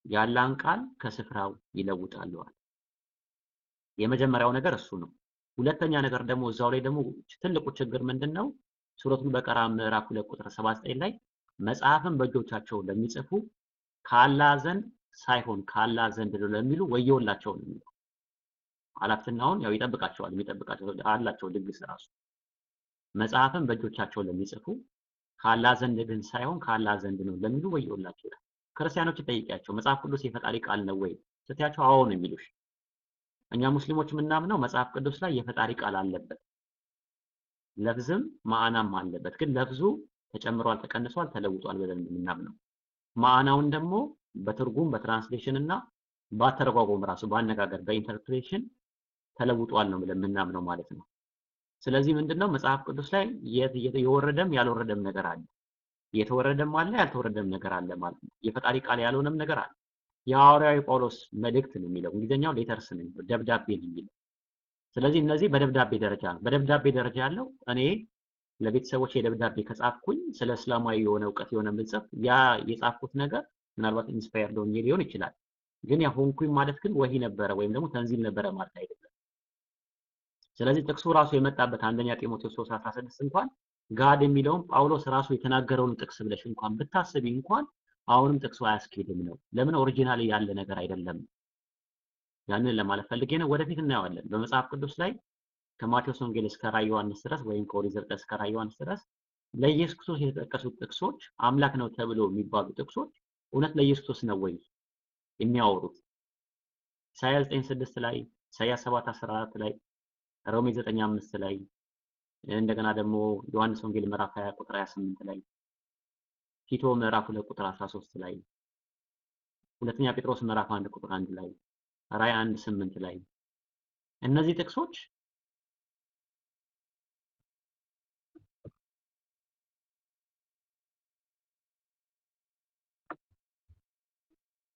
ያላን ቃል ከስፍራው ይለውጣሉ የመጀመሪያው ነገር እሱ ነው። ሁለተኛ ነገር ደግሞ እዛው ላይ ደግሞ ትልቁ ችግር ምንድን ነው? ሱረቱል በቀራ ምዕራፍ 2 ቁጥር 79 ላይ መጽሐፍን በእጆቻቸው ለሚጽፉ ከአላህ ዘንድ ሳይሆን ከአላህ ዘንድ ለሚሉ ወየውላቸው ነው ኃላፊነቱን ያው ይጠብቃቸዋል። የሚጠብቃቸው አላቸው ድግስ ራሱ መጽሐፍን በእጆቻቸው ለሚጽፉ ከአላህ ዘንድ ግን ሳይሆን ከአላህ ዘንድ ነው ለሚሉ ወየውላቸው ይላል። ክርስቲያኖች ጠይቂያቸው መጽሐፍ ቅዱስ የፈጣሪ ቃል ነው ወይ ስትያቸው አዎ ነው የሚሉሽ። እኛ ሙስሊሞች የምናምነው መጽሐፍ ቅዱስ ላይ የፈጣሪ ቃል አለበት፣ ለፍዝም ማዕናም አለበት። ግን ለፍዙ ተጨምሯል፣ ተቀንሷል፣ ተለውጧል ብለን የምናምነው ማዕናውን ደግሞ በትርጉም በትራንስሌሽን እና በአተረጓጎም ራሱ በአነጋገር በኢንተርፕሬሽን ተለውጧል ነው ብለን የምናምነው ማለት ነው። ስለዚህ ምንድነው መጽሐፍ ቅዱስ ላይ የወረደም ያልወረደም ነገር አለ። የተወረደም አለ ያልተወረደም ነገር አለ ማለት ነው። የፈጣሪ ቃል ያልሆነም ነገር አለ። የሐዋርያዊ ጳውሎስ መልእክት ነው የሚለው እንግሊዝኛው letters ነው ደብዳቤ ነው የሚለው። ስለዚህ እነዚህ በደብዳቤ ደረጃ ነው። በደብዳቤ ደረጃ ያለው እኔ ለቤተሰቦች የደብዳቤ ከጻፍኩኝ ስለ እስላማዊ የሆነ እውቀት የሆነ ብጽፍ ያ የጻፍኩት ነገር ምናልባት inspired ሆኜ ሊሆን ይችላል። ግን ያ ሆንኩኝ ማለት ግን ወሂ ነበረ ወይም ደግሞ ተንዚል ነበረ ማለት አይደለም። ስለዚህ ጥቅሱ ራሱ የመጣበት አንደኛ ጢሞቴዎስ 3:16 እንኳን God የሚለውን ጳውሎስ ራሱ የተናገረውን ጥቅስ ብለሽ እንኳን ብታስቢ እንኳን አሁንም ጥቅሱ አያስኬድም ነው። ለምን originally ያለ ነገር አይደለም። ያንን ለማለት ፈልጌ ነው። ወደፊት እናየዋለን። በመጽሐፍ ቅዱስ ላይ ከማቴዎስ ወንጌል እስከ ራዕየ ዮሐንስ ድረስ ወይም ከኦሪት ዘፍጥረት እስከ ራዕየ ዮሐንስ ድረስ ለኢየሱስ ክርስቶስ የተጠቀሱት ጥቅሶች አምላክ ነው ተብሎ የሚባሉ ጥቅሶች እውነት ለኢየሱስ ክርስቶስ ነው ወይ የሚያወሩት? ኢሳይያስ 9:6 ላይ፣ ኢሳይያስ 7:14 ላይ፣ ሮሜ 9:5 ላይ እንደገና ደግሞ ዮሐንስ ወንጌል ምዕራፍ 20 ቁጥር 28 ላይ ቲቶ ምዕራፍ 2 ቁጥር 13 ላይ ሁለተኛ ጴጥሮስ ምዕራፍ 1 ቁጥር 1 ላይ ራዕይ 1 8 ላይ እነዚህ ጥቅሶች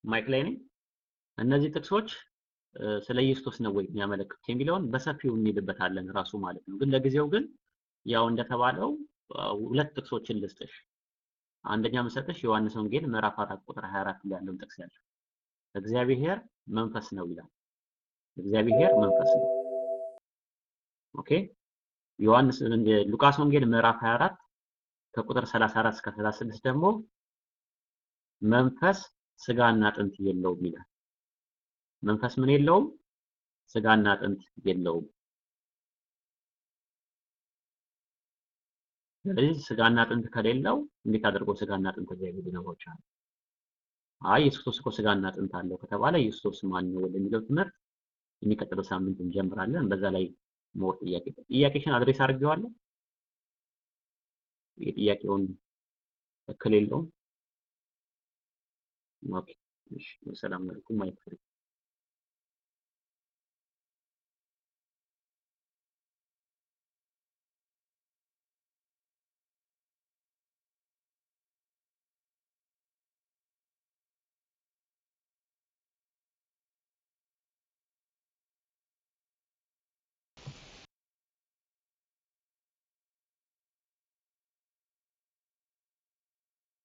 ማይክ ላይ ነኝ። እነዚህ ጥቅሶች ስለ ኢየሱስ ነው ወይ የሚያመለክቱት የሚለውን በሰፊው እንሄድበታለን ራሱ ማለት ነው። ግን ለጊዜው ግን ያው እንደተባለው ሁለት ጥቅሶችን ልስጥሽ። አንደኛ ምሰጥሽ ዮሐንስ ወንጌል ምዕራፍ 4 ቁጥር 24 ላይ ያለውን ጥቅስ ያለው እግዚአብሔር መንፈስ ነው ይላል። እግዚአብሔር መንፈስ ነው። okay ዮሐንስ ሉቃስ ወንጌል ምዕራፍ 24 ከቁጥር 34 እስከ 36 ደግሞ መንፈስ ስጋና አጥንት የለውም ይላል። መንፈስ ምን የለውም? ስጋና አጥንት የለውም። ስለዚህ ስጋና አጥንት ከሌለው እንዴት አድርጎ ስጋና አጥንት እግዚአብሔር ሊኖረው? አይ ኢየሱስ ክርስቶስ እኮ ስጋና አጥንት አለው ከተባለ ኢየሱስ ክርስቶስ ማን ነው ወደሚለው ትምህርት የሚቀጥለው ሳምንት እንጀምራለን። በዛ ላይ more ጥያቄ ጥያቄሽን address አድርጌዋለሁ። የጥያቄውን እክል የለውም። ኦኬ እሺ፣ በሰላም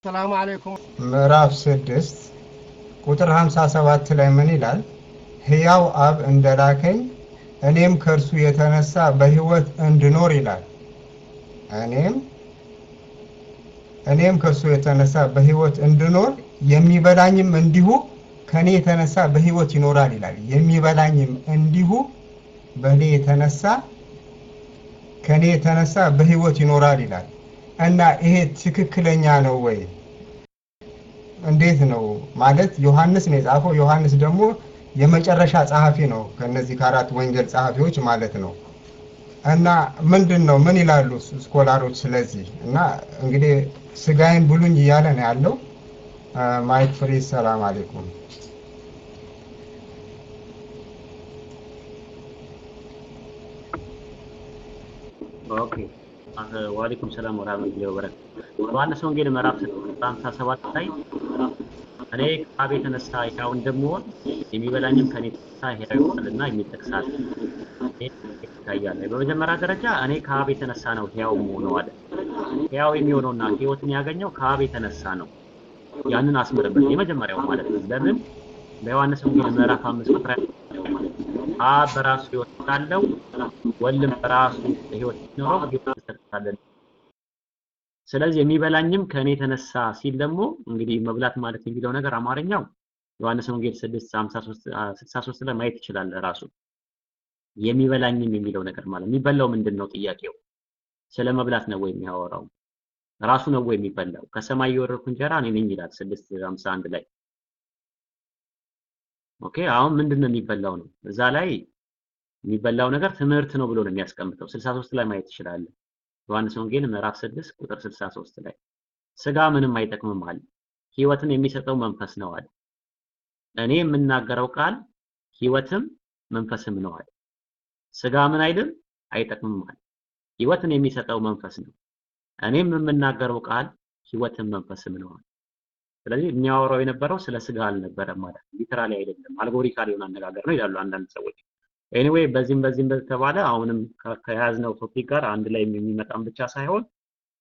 ሰላሙ አለይኩም ምዕራፍ ስድስት ቁጥር 57 ላይ ምን ይላል? ሕያው አብ እንደላከኝ እኔም ከእርሱ የተነሳ በሕይወት እንድኖር ይላል። እኔም እኔም ከእርሱ የተነሳ በሕይወት እንድኖር የሚበላኝም እንዲሁ ከኔ የተነሳ በሕይወት ይኖራል ይላል። የሚበላኝም እንዲሁ በእኔ የተነሳ ከኔ የተነሳ በሕይወት ይኖራል ይላል። እና ይሄ ትክክለኛ ነው ወይ? እንዴት ነው ማለት? ዮሐንስ ነው የጻፈው። ዮሐንስ ደግሞ የመጨረሻ ጸሐፊ ነው ከነዚህ ከአራት ወንጌል ጸሐፊዎች ማለት ነው። እና ምንድን ነው ምን ይላሉ scholar ኦች ስለዚህ? እና እንግዲህ ስጋዬን ብሉኝ እያለ ነው ያለው። mic free። ሰላም አለይኩም። okay ወአለይኩም ሰላም ወራህመቱላሂ ወበረካቱ። ዮሐንስ ወንጌል ምዕራፍ 57 ላይ እኔ ከአብ የተነሳ ሕያው እንደምሆን የሚበላኝም ከኔ የተነሳ ሕያው ይሆናልና የሚል ይታያል። በመጀመሪያ ደረጃ እኔ ከአብ የተነሳ ነው ሕያው የምሆነው አለ። ሕያው የሚሆነውና ሕይወትን ያገኘው ከአብ የተነሳ ነው። ያንን አስምርበት። የመጀመሪያው ማለት ነው። ለምን በዮሐንስ ወንጌል ምዕራፍ 5 ቁጥር አብ በራሱ ሕይወት ካለው ወልድም በራሱ ሕይወት ሲኖረው እንሰጣለን። ስለዚህ የሚበላኝም ከእኔ የተነሳ ሲል ደግሞ እንግዲህ መብላት ማለት የሚለው ነገር አማርኛው ዮሐንስ ወንጌል 6 53 63 ላይ ማየት ይችላል ራሱ የሚበላኝም የሚለው ነገር ማለት የሚበላው ምንድን ነው? ጥያቄው ስለ መብላት ነው ወይ የሚያወራው? ራሱ ነው ወይ የሚበላው? ከሰማይ የወረድኩ እንጀራ እኔ ነኝ ይላል 651 ላይ okay? አሁን ምንድን ነው የሚበላው ነው? እዛ ላይ የሚበላው ነገር ትምህርት ነው ብሎ ነው የሚያስቀምጠው። 63 ላይ ማየት ትችላለህ። ዮሐንስ ወንጌል ምዕራፍ 6 ቁጥር 63 ላይ ስጋ ምንም አይጠቅምም አለ። ህይወትን የሚሰጠው መንፈስ ነው አለ። እኔ የምናገረው ቃል ህይወትም መንፈስም ነው አለ። ስጋ ምን አይልም? አይጠቅምም አለ። ህይወትን የሚሰጠው መንፈስ ነው። እኔም የምናገረው ቃል ህይወትም መንፈስም ነው አለ ስለዚህ የሚያወራው የነበረው ስለ ስጋ አልነበረም ማለት literally አይደለም allegorical የሆነ አነጋገር ነው ይላሉ አንዳንድ ሰዎች። anyway በዚህም በዚህም በተባለ አሁንም ከያዝነው topic ጋር አንድ ላይ የሚመጣም ብቻ ሳይሆን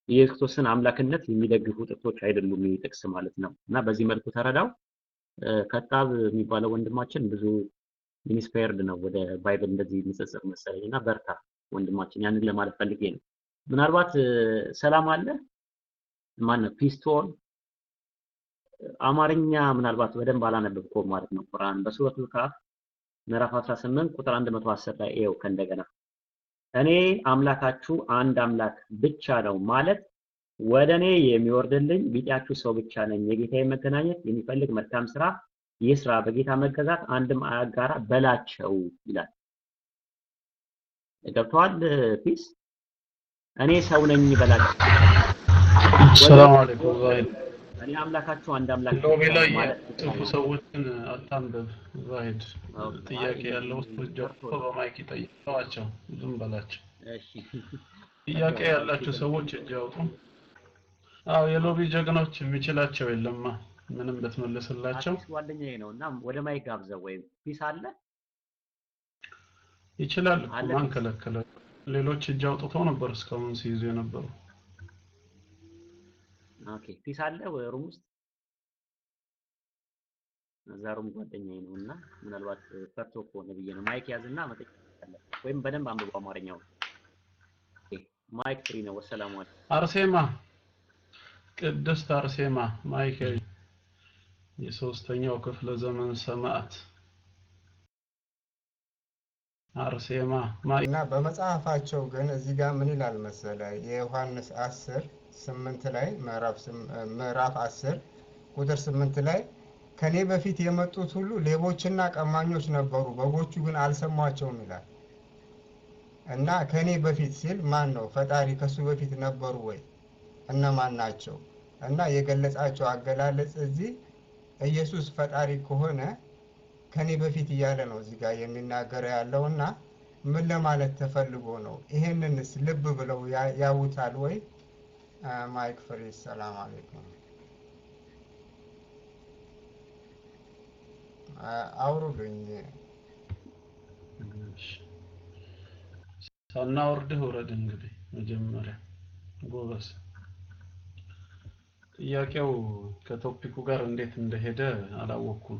የኢየሱስ ክርስቶስን አምላክነት የሚደግፉ ጥቅሶች አይደሉም ይህ ማለት ነው። እና በዚህ መልኩ ተረዳው። ከጣብ የሚባለው ወንድማችን ብዙ inspired ነው ወደ Bible እንደዚህ ንጽጽር መሰለኝ እና በርታ ወንድማችን ያንን ለማለት ፈልጌ ነው። ምናልባት ሰላም አለ? ማነው? ፒስቶን አማርኛ ምናልባት በደንብ አላነበብኩም ማለት ነው። ቁርአን በሱረቱል ካፍ ምዕራፍ 18 ቁጥር 110 ላይ ይኸው ከእንደገና እኔ አምላካችሁ አንድ አምላክ ብቻ ነው ማለት ወደ እኔ የሚወርድልኝ ቢጤያችሁ ሰው ብቻ ነኝ። የጌታዬ መገናኘት የሚፈልግ መልካም ስራ ይስራ። በጌታ መገዛት አንድም አያጋራ በላቸው ይላል። ገብተዋል ፒስ እኔ ሰው ነኝ በላቸው። ሰላም አለይኩም እኔ አምላካችሁ አንድ አምላክ ሎቢ ላይ የጽፉ ሰዎችን አታንብብ ዛሂድ ጥያቄ ያለው ጀርቶ በማይክ ይጠይቀዋቸው። ዝም በላቸው። እሺ። ጥያቄ ያላቸው ሰዎች እጅ ያውጡ አዎ የሎቢ ጀግኖች የሚችላቸው የለማ። ምንም ብትመልስላቸው። ጓደኛዬ ነው እና ወደ ማይክ ጋብዘው ወይም ፒስ አለ? ይችላል ማን ከለከለ ሌሎች እጅ አውጥተው ነበር እስካሁን ሲይዙ የነበሩ ኦኬ ፒስ አለ ሩም ውስጥ ዛሩም ጓደኛዬ ነው እና ምናልባት ፈርቶ ከሆነ ብዬ ነው። ማይክ ያዝና መጠየቅ ወይም በደንብ አንብበው አማርኛው። ኦኬ፣ ማይክ ፍሪ ነው። ወሰላሙ አለይኩም። አርሴማ ቅድስት አርሴማ ማይክ የሶስተኛው ክፍለ ዘመን ሰማዕት አርሴማ እና በመጽሐፋቸው ግን እዚህ ጋር ምን ይላል መሰለ የዮሐንስ 10 ስምንት ላይ ምዕራፍ 10 ቁጥር ስምንት ላይ ከኔ በፊት የመጡት ሁሉ ሌቦችና ቀማኞች ነበሩ፣ በጎቹ ግን አልሰሟቸውም ይላል። እና ከኔ በፊት ሲል ማን ነው? ፈጣሪ ከሱ በፊት ነበሩ ወይ? እነማን ናቸው? እና የገለጻቸው አገላለጽ እዚህ ኢየሱስ ፈጣሪ ከሆነ ከኔ በፊት እያለ ነው እዚህ ጋር የሚናገረው ያለው እና ምን ለማለት ተፈልጎ ነው? ይሄንንስ ልብ ብለው ያውታል ወይ? mic free። سلام عليكم። አ፣ አውሩልኝ። እሺ። ሳናወርድህ ውረድ እንግዲህ መጀመሪያ ጎበዝ። ጥያቄው ከ topic ኩ ጋር እንዴት እንደሄደ አላወቅኩም።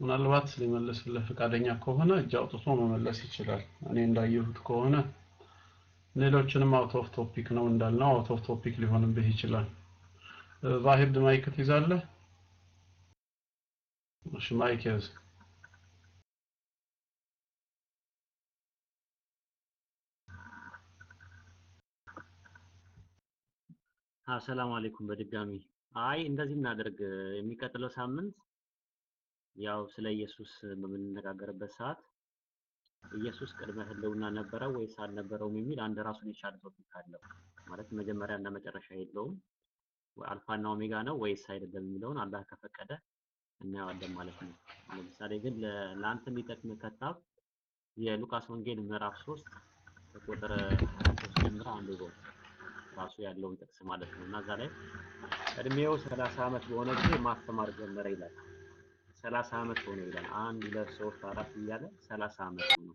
ምናልባት ሊመልስልህ ፈቃደኛ ከሆነ እጅ አውጥቶ መመለስ ይችላል። እኔ እንዳየሁት ከሆነ ሌሎችንም out of topic ነው እንዳልነው out of topic ሊሆንብህ ይችላል። እ፣ ዛሂድ mic ትይዛለህ? እሺ mic ያዝ። አሰላሙ አለይኩም በድጋሚ አይ እንደዚህ እናደርግ የሚቀጥለው ሳምንት ያው ስለ ኢየሱስ በምንነጋገርበት ሰዓት ኢየሱስ ቅድመ ህልውና ነበረው ወይስ አልነበረውም የሚል አንድ ራሱን የቻለ ቶፒክ አለው። ማለት መጀመሪያ እና መጨረሻ የለውም። አልፋና ኦሜጋ ነው ወይስ አይደለም የሚለውን አላህ ከፈቀደ እናየዋለን ማለት ነው። ለምሳሌ ግን ለአንተ የሚጠቅም ከታብ የሉቃስ ወንጌል ምዕራፍ 3 ቁጥር 23 ጀምሮ አንብበው ራሱ ያለውን ጥቅስ ማለት ነው። እና እዛ ላይ እድሜው 30 ዓመት በሆነ ጊዜ ማስተማር ጀመረ ይላል። 30 ዓመት ሆነ ይላል። አንድ ሁለት ሶስት አራት እያለ 30 ዓመት ሆነ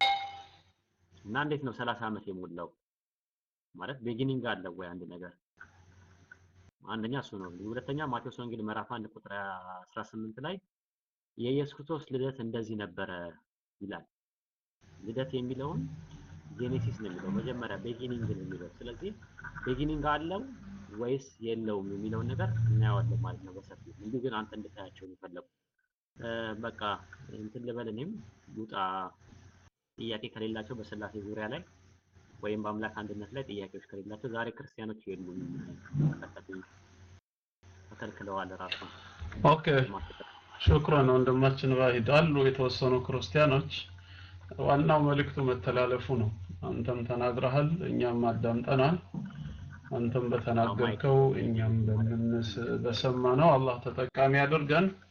እና እንዴት ነው 30 ዓመት የሞላው ማለት ቤጊኒንግ አለው ወይ አንድ ነገር? አንደኛ እሱ ነው። ሁለተኛ ማቴዎስ ወንጌል ምዕራፍ 1 ቁጥር 18 ላይ የኢየሱስ ክርስቶስ ልደት እንደዚህ ነበረ ይላል። ልደት የሚለውን genesis ነው የሚለው መጀመሪያ beginning ነው የሚለው። ስለዚህ beginning አለው ወይስ የለውም የሚለውን ነገር እናየዋለን ማለት ነው በሰፊው። እንዲሁ ግን አንተ እንድታያቸው ነው በቃ እንትን ልበል እኔም ይውጣ። ጥያቄ ከሌላቸው በስላሴ ዙሪያ ላይ ወይም በአምላክ አንድነት ላይ ጥያቄዎች ከሌላቸው ዛሬ ክርስቲያኖች የሉም። ተከልክለዋል ራሱ። OK። شكرا ወንድማችን ዛሂድ አሉ የተወሰኑ ክርስቲያኖች። ዋናው መልእክቱ መተላለፉ ነው። አንተም ተናግረሃል እኛም አዳምጠናል። አንተም በተናገርከው እኛም በምንስ በሰማነው አላህ ተጠቃሚ ያድርገን እ፣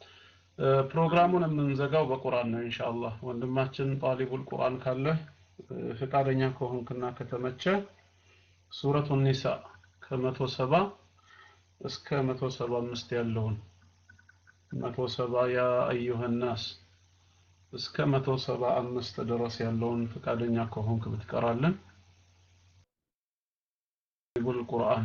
ፕሮግራሙን የምንዘጋው በቁርአን ነው إن شاء الله። ወንድማችን ጣሊቡል ቁርአን ካለ ፈቃደኛ ከሆንክና ከተመቸ سورة النساء ከመቶ ሰባ እስከ መቶ ሰባ አምስት ያለውን መቶ ሰባ ያ አዩሃ ናስ እስከ መቶ ሰባ አምስት ድረስ ያለውን ፈቃደኛ ከሆንክ ብትቀራለን። ቁርአን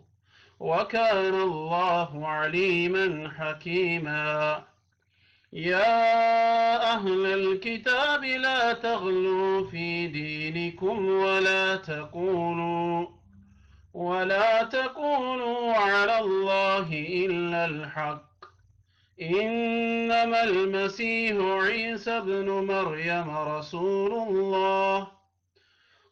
وكان الله عليما حكيما. يا أهل الكتاب لا تغلوا في دينكم ولا تقولوا ولا تقولوا على الله إلا الحق. إنما المسيح عيسى ابن مريم رسول الله.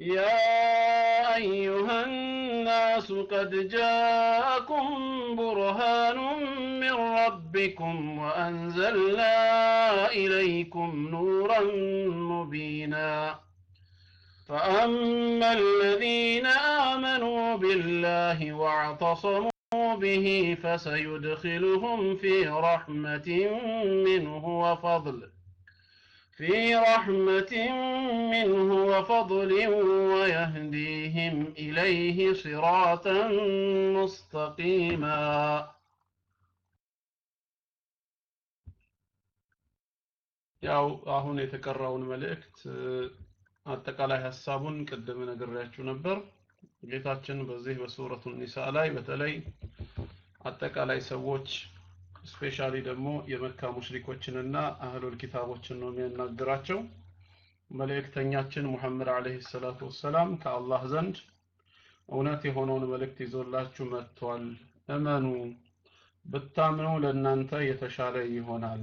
يا أيها الناس قد جاءكم برهان من ربكم وأنزلنا إليكم نورا مبينا. فأما الذين آمنوا بالله واعتصموا به فسيدخلهم في رحمة منه وفضل. في رحمة منه وفضل ويهديهم إليه صراطا مستقيما ያው አሁን የተቀራውን መልእክት አጠቃላይ ሀሳቡን ቅድም ነግሬያችሁ ነበር ጌታችን በዚህ በሱረቱ ኒሳ ላይ በተለይ አጠቃላይ ሰዎች ስፔሻሊ ደግሞ የመካ ሙሽሪኮችንና አህሉል ኪታቦችን ነው የሚያናግራቸው። መልእክተኛችን ሙሐመድ አለይሂ ሰላቱ ወሰላም ከአላህ ዘንድ እውነት የሆነውን መልእክት ይዞላችሁ መጥቷል። እመኑ ብታምኑ ለእናንተ የተሻለ ይሆናል።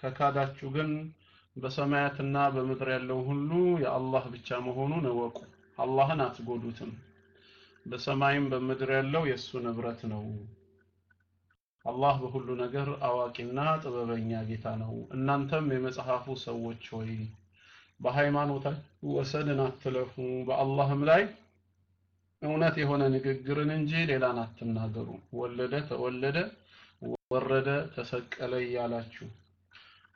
ከካዳችሁ ግን በሰማያትና በምድር ያለው ሁሉ የአላህ ብቻ መሆኑን እወቁ። አላህን አትጎዱትም። በሰማይም በምድር ያለው የእሱ ንብረት ነው አላህ በሁሉ ነገር አዋቂና ጥበበኛ ጌታ ነው። እናንተም የመጽሐፉ ሰዎች ሆይ በሃይማኖታችሁ ወሰንን አትለፉ። በአላህም ላይ እውነት የሆነ ንግግርን እንጂ ሌላን አትናገሩ። ወለደ ተወለደ ወረደ ተሰቀለ እያላችሁ።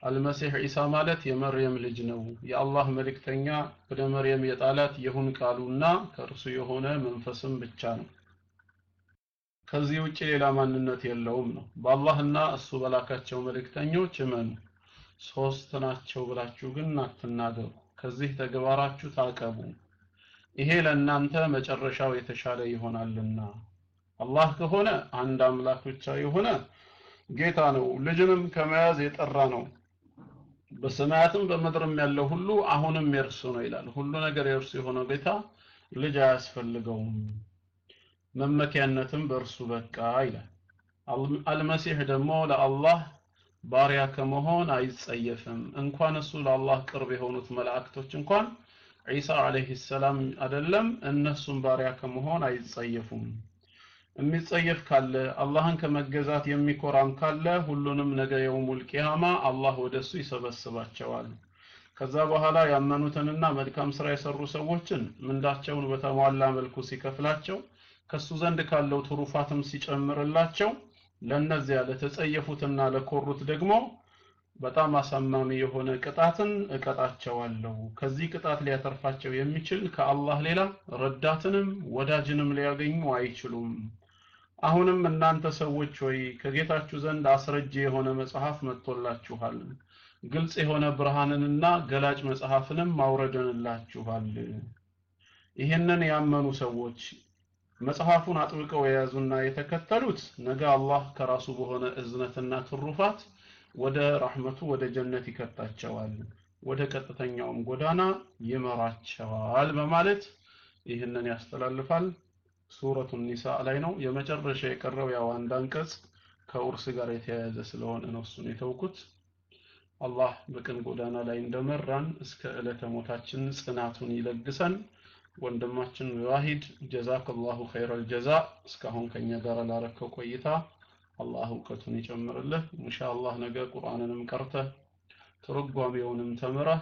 አልመሲህ ዒሳ ማለት የመርየም ልጅ ነው። የአላህ መልእክተኛ ወደ መርየም የጣላት ይሁን ቃሉና ከእርሱ የሆነ መንፈስም ብቻ ነው ከዚህ ውጭ ሌላ ማንነት የለውም ነው። በአላህና እሱ በላካቸው መልእክተኞች እመኑ ሶስት ናቸው ብላችሁ ግን አትናገሩ። ከዚህ ተግባራችሁ ታቀቡ። ይሄ ለእናንተ መጨረሻው የተሻለ ይሆናልና። አላህ ከሆነ አንድ አምላክ ብቻ የሆነ ጌታ ነው። ልጅንም ከመያዝ የጠራ ነው። በሰማያትም በምድርም ያለው ሁሉ አሁንም የእርሱ ነው ይላል። ሁሉ ነገር የእርሱ የሆነው ጌታ ልጅ አያስፈልገውም መመኪያነትም በእርሱ በቃ ይላል። አልመሲህ ደግሞ ለአላህ ባሪያ ከመሆን አይጸየፍም። እንኳን እሱ ለአላህ ቅርብ የሆኑት መላእክቶች እንኳን ዒሳ አለይሂ ሰላም አይደለም እነሱም ባሪያ ከመሆን አይጸየፉም። የሚጸየፍ ካለ አላህን ከመገዛት የሚኮራም ካለ ሁሉንም ነገ የውሙል ቂያማ አላህ ወደሱ ይሰበስባቸዋል። ከዛ በኋላ ያመኑትንና መልካም ስራ የሰሩ ሰዎችን ምንዳቸውን በተሟላ መልኩ ሲከፍላቸው ከሱ ዘንድ ካለው ትሩፋትም ሲጨምርላቸው ለነዚያ ለተጸየፉትና ለኮሩት ደግሞ በጣም አሳማሚ የሆነ ቅጣትን እቀጣቸዋለሁ። ከዚህ ቅጣት ሊያተርፋቸው የሚችል ከአላህ ሌላ ረዳትንም ወዳጅንም ሊያገኙ አይችሉም። አሁንም እናንተ ሰዎች ሆይ ከጌታችሁ ዘንድ አስረጅ የሆነ መጽሐፍ መጥቶላችኋል። ግልጽ የሆነ ብርሃንንና ገላጭ መጽሐፍንም ማውረድንላችኋል ይህንን ያመኑ ሰዎች መጽሐፉን አጥብቀው የያዙና የተከተሉት ነገ አላህ ከራሱ በሆነ እዝነትና ትሩፋት ወደ ረሕመቱ ወደ ጀነት ይከታቸዋል ወደ ቀጥተኛውም ጎዳና ይመራቸዋል በማለት ይህንን ያስተላልፋል። ሱረቱ ኒሳ ላይ ነው። የመጨረሻ የቀረው ያው አንድ አንቀጽ ከውርስ ጋር የተያያዘ ስለሆነ ነው እሱን የተውኩት። አላህ በቅን ጎዳና ላይ እንደመራን እስከ ዕለተ ሞታችን ጽናቱን ይለግሰን ወንድማችን ዋሂድ ጀዛከላሁ ኸይረል ጀዛ እስካሁን ከኛ ጋር ላረከው ቆይታ አላህ እውቀቱን ይጨምርልህ ኢንሻአላህ ነገ ቁርአንንም ቀርተህ ትርጓሜውንም ተምረህ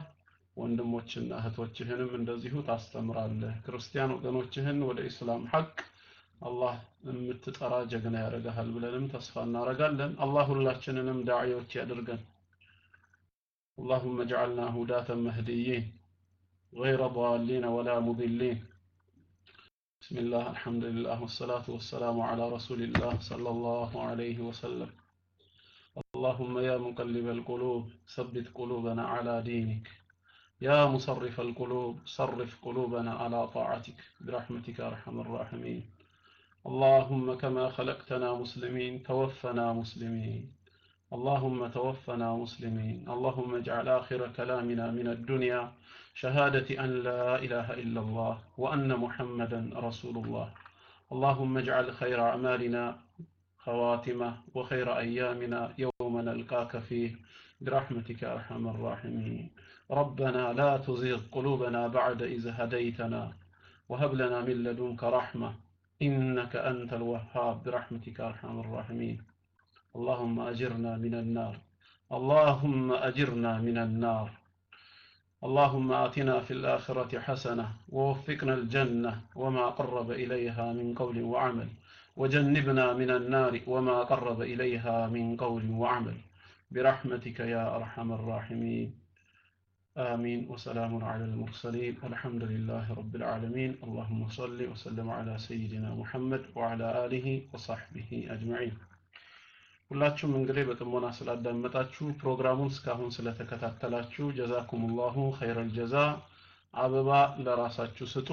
ወንድሞችና እህቶችህንም እንደዚሁ ታስተምራለህ ክርስቲያን ወገኖችህን ወደ ኢስላም ሐቅ አላህ የምትጠራ ጀግና ያደርግሃል ብለንም ተስፋ እናደርጋለን አላህ ሁላችንንም ዳዒዎች ያድርገን اللهم اجعلنا هداة مهديين غير ضالين ولا مضلين. بسم الله الحمد لله والصلاة والسلام على رسول الله صلى الله عليه وسلم. اللهم يا مقلب القلوب ثبت قلوبنا على دينك. يا مصرف القلوب صرف قلوبنا على طاعتك. برحمتك أرحم الراحمين. اللهم كما خلقتنا مسلمين توفنا مسلمين. اللهم توفنا مسلمين. اللهم اجعل آخر كلامنا من الدنيا شهادة أن لا إله إلا الله وأن محمدا رسول الله. اللهم اجعل خير أعمالنا خواتمة وخير أيامنا يوم نلقاك فيه. برحمتك أرحم الراحمين. ربنا لا تزغ قلوبنا بعد إذ هديتنا وهب لنا من لدنك رحمة إنك أنت الوهاب. برحمتك أرحم الراحمين. اللهم أجرنا من النار. اللهم أجرنا من النار. اللهم آتنا في الآخرة حسنة ووفقنا الجنة وما قرب إليها من قول وعمل. وجنبنا من النار وما قرب إليها من قول وعمل. برحمتك يا أرحم الراحمين. آمين. وسلام على المرسلين. والحمد لله رب العالمين. اللهم صل وسلم على سيدنا محمد وعلى آله وصحبه أجمعين. ሁላችሁም እንግዲህ በጥሞና ስላዳመጣችሁ ፕሮግራሙን እስካሁን ስለተከታተላችሁ ጀዛኩሙላሁ ኸይረል ጀዛ። አበባ ለራሳችሁ ስጡ